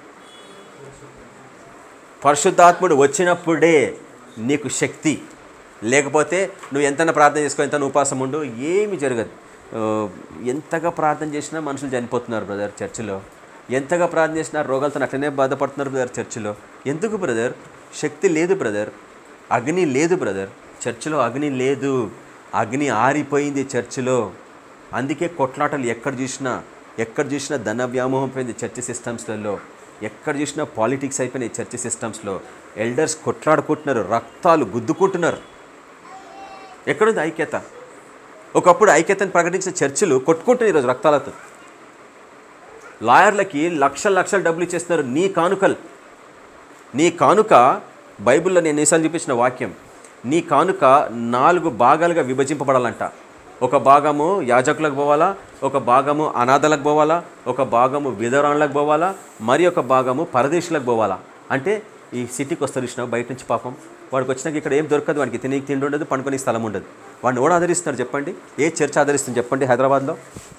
పరిశుద్ధాత్ముడు వచ్చినప్పుడే నీకు శక్తి. లేకపోతే నువ్వు ఎంతైనా ప్రార్థన చేసుకో ఎంత ఉపాసం ఉండు ఏమి జరగదు. ఎంతగా ప్రార్థన చేసినా మనుషులు చనిపోతున్నారు బ్రదర్ చర్చిలో. ఎంతగా ప్రార్థన చేసినా రోగాలతో అట్లనే బాధపడుతున్నారు బ్రదర్ చర్చిలో. ఎందుకు బ్రదర్? శక్తి లేదు బ్రదర్. అగ్ని లేదు బ్రదర్. చర్చిలో అగ్ని లేదు. అగ్ని ఆరిపోయింది చర్చిలో. అందుకే కొట్లాటలు ఎక్కడ చూసినా ఎక్కడ చూసినా ధన వ్యామోహం పోయింది చర్చ్ సిస్టమ్స్లలో. ఎక్కడ చూసినా పాలిటిక్స్ అయిపోయినాయి చర్చ్ సిస్టమ్స్లో. ఎల్డర్స్ కొట్లాడుకుంటున్నారు రక్తాలు గుద్దుకుంటున్నారు. ఎక్కడుంది ఐక్యత? ఒకప్పుడు ఐక్యతను ప్రకటించిన చర్చిలు కొట్టుకుంటున్నాయి ఈరోజు రక్తాలతో. లాయర్లకి లక్షల లక్షల డబ్బులు ఇచ్చేస్తున్నారు. నీ కానుకలు. నీ కానుక బైబిల్లో నేను ఎన్నిసార్లు చూపించిన వాక్యం నీ కానుక నాలుగు భాగాలుగా విభజింపబడాలంట. ఒక భాగము యాజకులకు పోవాలా ఒక భాగము అనాథలకు పోవాలా ఒక భాగము విధరాణులకు పోవాలా మరి ఒక భాగము పరదేశులకు పోవాలా. అంటే ఈ సిటీకి వస్తారు ఇచ్చిన బయట నుంచి పాపం. వాడికి వచ్చినాక ఇక్కడ ఏం దొరకదు వాడికి తిని తిండి ఉండదు పండుకొని స్థలం ఉండదు. వాడిని ఎవడు ఆదరిస్తున్నారు చెప్పండి? ఏ చర్చ్ ఆదరిస్తుంది చెప్పండి హైదరాబాద్లో?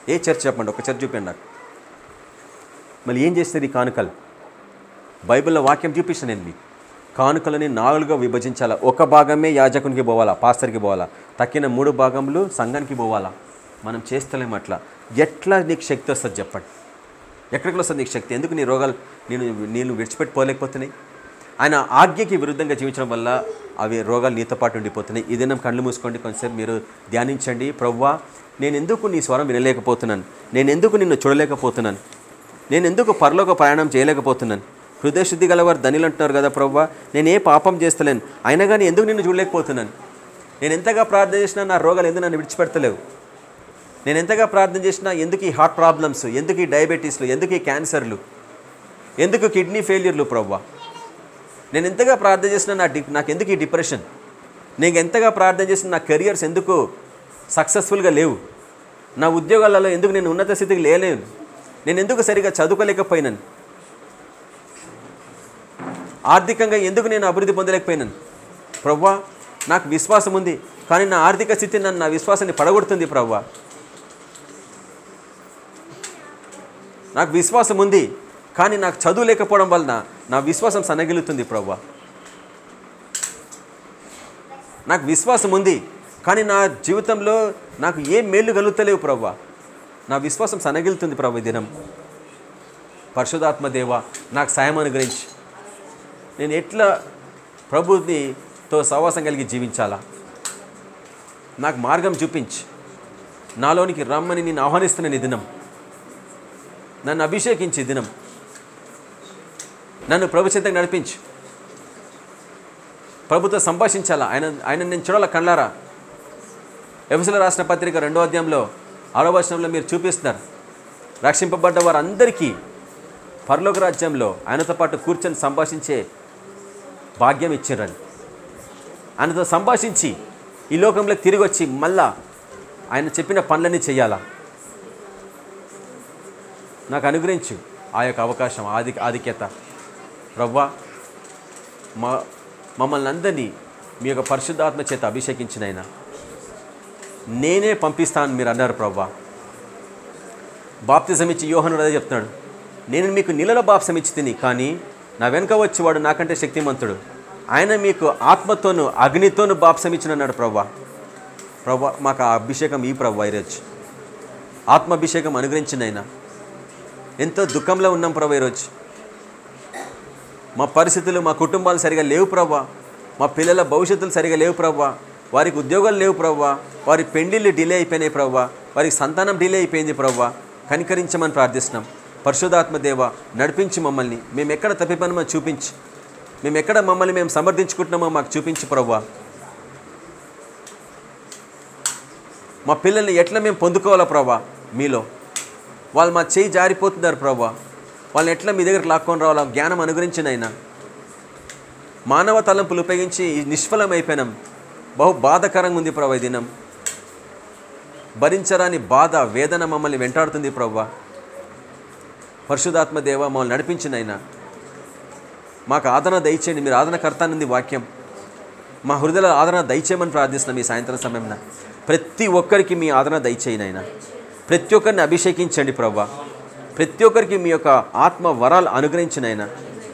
ఏ చర్చ్ చెప్పండి ఒక చర్చ్ చూపండి నాకు. మళ్ళీ ఏం చేస్తారు ఈ కానుకలు? బైబిల్లో వాక్యం చూపిస్తాను నేను మీకు కానుకలని నాలుగుగా విభజించాలా? ఒక భాగమే యాజకునికి పోవాలా? పాస్తర్కి పోవాలా? తక్కిన మూడు భాగములు సంఘానికి పోవాలా? మనం చేస్తలేం అట్లా. ఎట్లా నీకు శక్తి వస్తుంది చెప్పండి. ఎక్కడికి వస్తుంది నీకు శక్తి? ఎందుకు నీ రోగాలు నేను నేను విడిచిపెట్టుకోలేకపోతున్నాయి ఆయన ఆజ్ఞకి విరుద్ధంగా జీవించడం వల్ల అవి రోగాలు నీతో పాటు ఉండిపోతున్నాయి. ఈ కళ్ళు మూసుకోండి. కొంచెంసేపు మీరు ధ్యానించండి. ప్రవ్వా నేను ఎందుకు నీ స్వరం వినలేకపోతున్నాను? నేను ఎందుకు నిన్ను చూడలేకపోతున్నాను? నేను ఎందుకు పరలోక ప్రయాణం చేయలేకపోతున్నాను? హృదయశుద్ధి గలవారు ధనిలు అంటున్నారు కదా ప్రవ్వా నేను ఏ పాపం చేస్తలేను. అయినా కానీ ఎందుకు నిన్ను చూడలేకపోతున్నాను? నేను ఎంతగా ప్రార్థన చేసినా నా రోగాలు ఎందుకు నన్ను విడిచిపెడతలేవు? నేను ఎంతగా ప్రార్థన చేసినా ఎందుకు ఈ హార్ట్ ప్రాబ్లమ్స్ ఎందుకు ఈ డయాబెటీస్లు ఎందుకు ఈ క్యాన్సర్లు ఎందుకు కిడ్నీ ఫెయిల్యూర్లు ప్రవ్వా? నేను ఎంతగా ప్రార్థన చేసినా నా డి నాకు ఎందుకు ఈ డిప్రెషన్? నేను ఎంతగా ప్రార్థన చేసిన నా కెరియర్స్ ఎందుకు సక్సెస్ఫుల్గా లేవు? నా ఉద్యోగాలలో ఎందుకు నేను ఉన్నత స్థితికి లేలేను? నేను ఎందుకు సరిగా చదువుకోలేకపోయినాను? ఆర్థికంగా ఎందుకు నేను అభివృద్ధి పొందలేకపోయినాను? ప్రవ్వా నాకు విశ్వాసం ఉంది కానీ నా ఆర్థిక స్థితి నన్ను నా విశ్వాసాన్ని పడగొడుతుంది ప్రవ్వా. నాకు విశ్వాసం ఉంది కానీ నాకు చదువు లేకపోవడం వలన నా విశ్వాసం సన్నగిలుతుంది ప్రవ్వా. నాకు విశ్వాసం ఉంది కానీ నా జీవితంలో నాకు ఏం మేలు కలుగుతలేవు ప్రవ్వా. నా విశ్వాసం సనగిలుతుంది ప్రభు ఈ దినం. పరిశుధాత్మ దేవ నాకు సాయం అనుగ్రహించి. నేను ఎట్లా ప్రభునితో సహవాసం కలిగి జీవించాలా? నాకు మార్గం చూపించి. నాలోనికి రమ్మని నేను ఆహ్వానిస్తున్నాను ఈ దినం. నన్ను అభిషేకించి దినం. నన్ను ప్రభు చెంతకు నడిపించు. ప్రభుతో సంభాషించాలా? ఆయన ఆయన నేను చూడాల కళ్ళారా? ఎఫ్ఎస్లో రాసిన పత్రిక రెండో అధ్యాయంలో ఆరో వచనంలో మీరు చూపిస్తున్నారు. రక్షింపబడ్డ వారందరికీ పరలోక రాజ్యంలో ఆయనతో పాటు కూర్చొని సంభాషించే భాగ్యం ఇచ్చారని. ఆయనతో సంభాషించి ఈ లోకంలో తిరిగి వచ్చి మళ్ళా ఆయన చెప్పిన పనులన్నీ చేయాలా? నాకు అనుగ్రహించు ఆ యొక్క అవకాశం ఆది ఆధిక్యత. ప్రవ్వా మా మమ్మల్ని అందరినీ మీ యొక్క పరిశుద్ధాత్మ చేత అభిషేకించిన ఆయన నేనే పంపిస్తాను మీరు అన్నారు ప్రవ్వా. బాప్తిజం ఇచ్చి యోహనుడు అదే చెప్తున్నాడు నేను మీకు నీళ్ళలో బాప్సం ఇచ్చి తిని కానీ నా వెనుక వచ్చేవాడు నాకంటే శక్తిమంతుడు. ఆయన మీకు ఆత్మతోను అగ్నితోను బాప్సం ఇచ్చిన అన్నాడు ప్రవ్వా. ప్రవ్వా మాకు ఆ అభిషేకం ఈ ప్రవ్వా ఈరోజు ఆత్మాభిషేకం అనుగ్రహించిన ఆయన. ఎంతో దుఃఖంలో ఉన్నాం ప్రభా ఈరోజు మా పరిస్థితులు మా కుటుంబాలు సరిగా లేవు ప్రవ్వా. మా పిల్లల భవిష్యత్తులు సరిగా లేవు ప్రవ్వా. వారికి ఉద్యోగాలు లేవు ప్రవ్వా. వారి పెండిళ్ళు డిలే అయిపోయినాయి ప్రవ్వా. వారికి సంతానం డిలే అయిపోయింది ప్రవ్వా. కనికరించమని ప్రార్థిస్తున్నాం. పరిశుధాత్మ దేవ నడిపించి మమ్మల్ని. మేము ఎక్కడ తప్పిపనమో చూపించి. మేము ఎక్కడ మమ్మల్ని మేము సమర్థించుకుంటున్నామో మాకు చూపించి ప్రవ్వా. మా పిల్లల్ని ఎట్లా మేము పొందుకోవాలా ప్రవ్వా? మీలో. వాళ్ళు మా చేయి జారిపోతున్నారు ప్రభా వాళ్ళని ఎట్లా మీ దగ్గరికి లాక్కొని రావాలా? జ్ఞానం అనుగ్రహించినైనా మానవ తలంపులు ఉపయోగించి నిష్ఫలమైపోయినాం. బహు బాధకరంగా ఉంది ప్రభా ఈ దినం. భరించరాని బాధ వేదన మమ్మల్ని వెంటాడుతుంది ప్రభా. పరిశుధాత్మ దేవ మమ్మల్ని నడిపించినైనా మాకు ఆదరణ దయచేయండి మీరు ఆదరణకర్త ఉంది వాక్యం. మా హృదయ ఆదరణ దయచేయమని ప్రార్థిస్తున్నాం ఈ సాయంత్రం సమయంలో ప్రతి ఒక్కరికి మీ ఆదరణ దయచేయనైనా ప్రతి ఒక్కరిని అభిషేకించండి ప్రభా. ప్రతి ఒక్కరికి మీ యొక్క ఆత్మ వరాలు అనుగ్రహించినైనా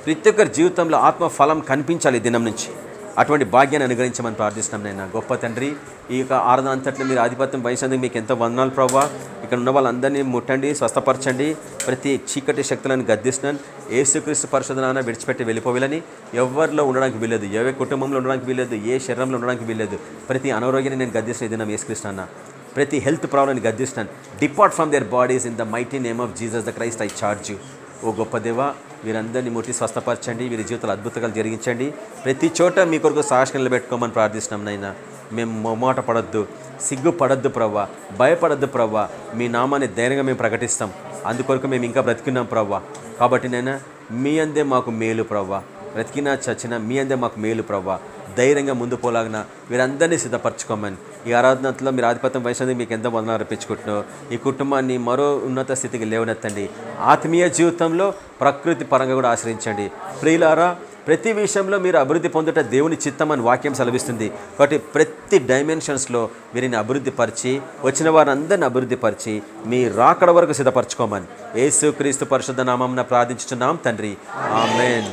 ప్రతి ఒక్కరి జీవితంలో ఆత్మ ఫలం కనిపించాలి దినం నుంచి. అటువంటి భాగ్యాన్ని అనుగ్రహించమని ప్రార్థిస్తున్నాం నేను గొప్ప తండ్రి ఈ యొక్క ఆరాధన అంతట్లో మీరు ఆధిపత్యం వహించినందుకు మీకు ఎంతో వందనాలు ప్రభావ ఇక్కడ ఉన్న వాళ్ళందరినీ ముట్టండి స్వస్థపరచండి. ప్రతి చీకటి శక్తులను గద్దిస్తున్నాను. ఏసుక్రీస్తు పరిశోధన విడిచిపెట్టి వెళ్ళిపోవాలని ఎవరిలో ఉండడానికి వీల్లేదు. ఏ కుటుంబంలో ఉండడానికి వీల్లేదు ఏ శరీరంలో ఉండడానికి వీల్లేదు. ప్రతి అనారోగ్యాన్ని నేను గద్దిస్తున్న దినం ఏసుక్రీస్తు అన్న ప్రతి హెల్త్ ప్రాబ్లమ్ని గద్దిస్తున్నాను. Depart from their bodies in the mighty name of Jesus the Christ I charge you ఓ గొప్ప దేవ వీరందరినీ ముట్టి స్వస్థపరచండి వీరి జీవితాలు అద్భుతాలు జరిగించండి. ప్రతి చోట మీ కొరకు సాక్షి నిలబెట్టుకోమని ప్రార్థిస్తున్నాం నైనా మేము మొమాట పడద్దు సిగ్గు పడద్దు ప్రవ్వా భయపడద్దు ప్రవ్వా. మీ నామాన్ని ధైర్యంగా మేము ప్రకటిస్తాం. అందుకొరకు మేము ఇంకా బ్రతికున్నాం ప్రవ్వా. కాబట్టి నైనా మీ అందే మాకు మేలు ప్రవ్వా. బ్రతికినా చచ్చినా మీ అందే మాకు మేలు ప్రవ్వా. ధైర్యంగా ముందు పోలాగిన వీరందరినీ సిద్ధపరచుకోమని. ఈ ఆరాధనలో మీరు ఆధిపత్యం వహించినందుకు మీకు ఎంతో వందనాలు అర్పించుకుంటున్నావు ఈ కుటుంబాన్ని మరో ఉన్నత స్థితికి లేవనెత్తండి. ఆత్మీయ జీవితంలో ప్రకృతి పరంగా కూడా ఆశ్రయించండి. ప్రియులారా ప్రతి విషయంలో మీరు అభివృద్ధి పొందుట దేవుని చిత్తం అని వాక్యం సెలవిస్తుంది. కాబట్టి ప్రతి డైమెన్షన్స్లో వీరిని అభివృద్ధి పరిచి వచ్చిన వారందరిని అభివృద్ధి పరిచి మీ రాకడ వరకు సిద్ధపరచుకోమని. యేసు క్రీస్తు పరిశుద్ధ నామం ప్రార్థించుతున్నాం తండ్రి. ఆమెన్.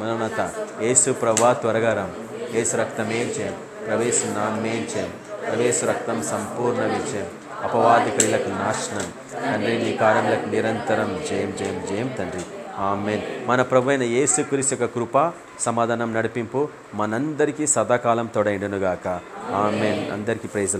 మనత యేసు ప్రభా త్వరగా రామ్. యేసు రక్తం ఏం చేయం? ప్రవేశ నామేం చేయం. ప్రవేశ రక్తం సంపూర్ణ విజయం. అపవాది క్రియలకు నాశనం. తండ్రి నీ కార్యములకు నిరంతరం జయం జయం జయం తండ్రి. ఆమెన్. మన ప్రభు యేసు క్రీస్తు యొక్క కృప సమాధానం నడిపింపు మనందరికీ సదాకాలం తొడైండునుగాక. ఆమెన్. అందరికీ ప్రైజ్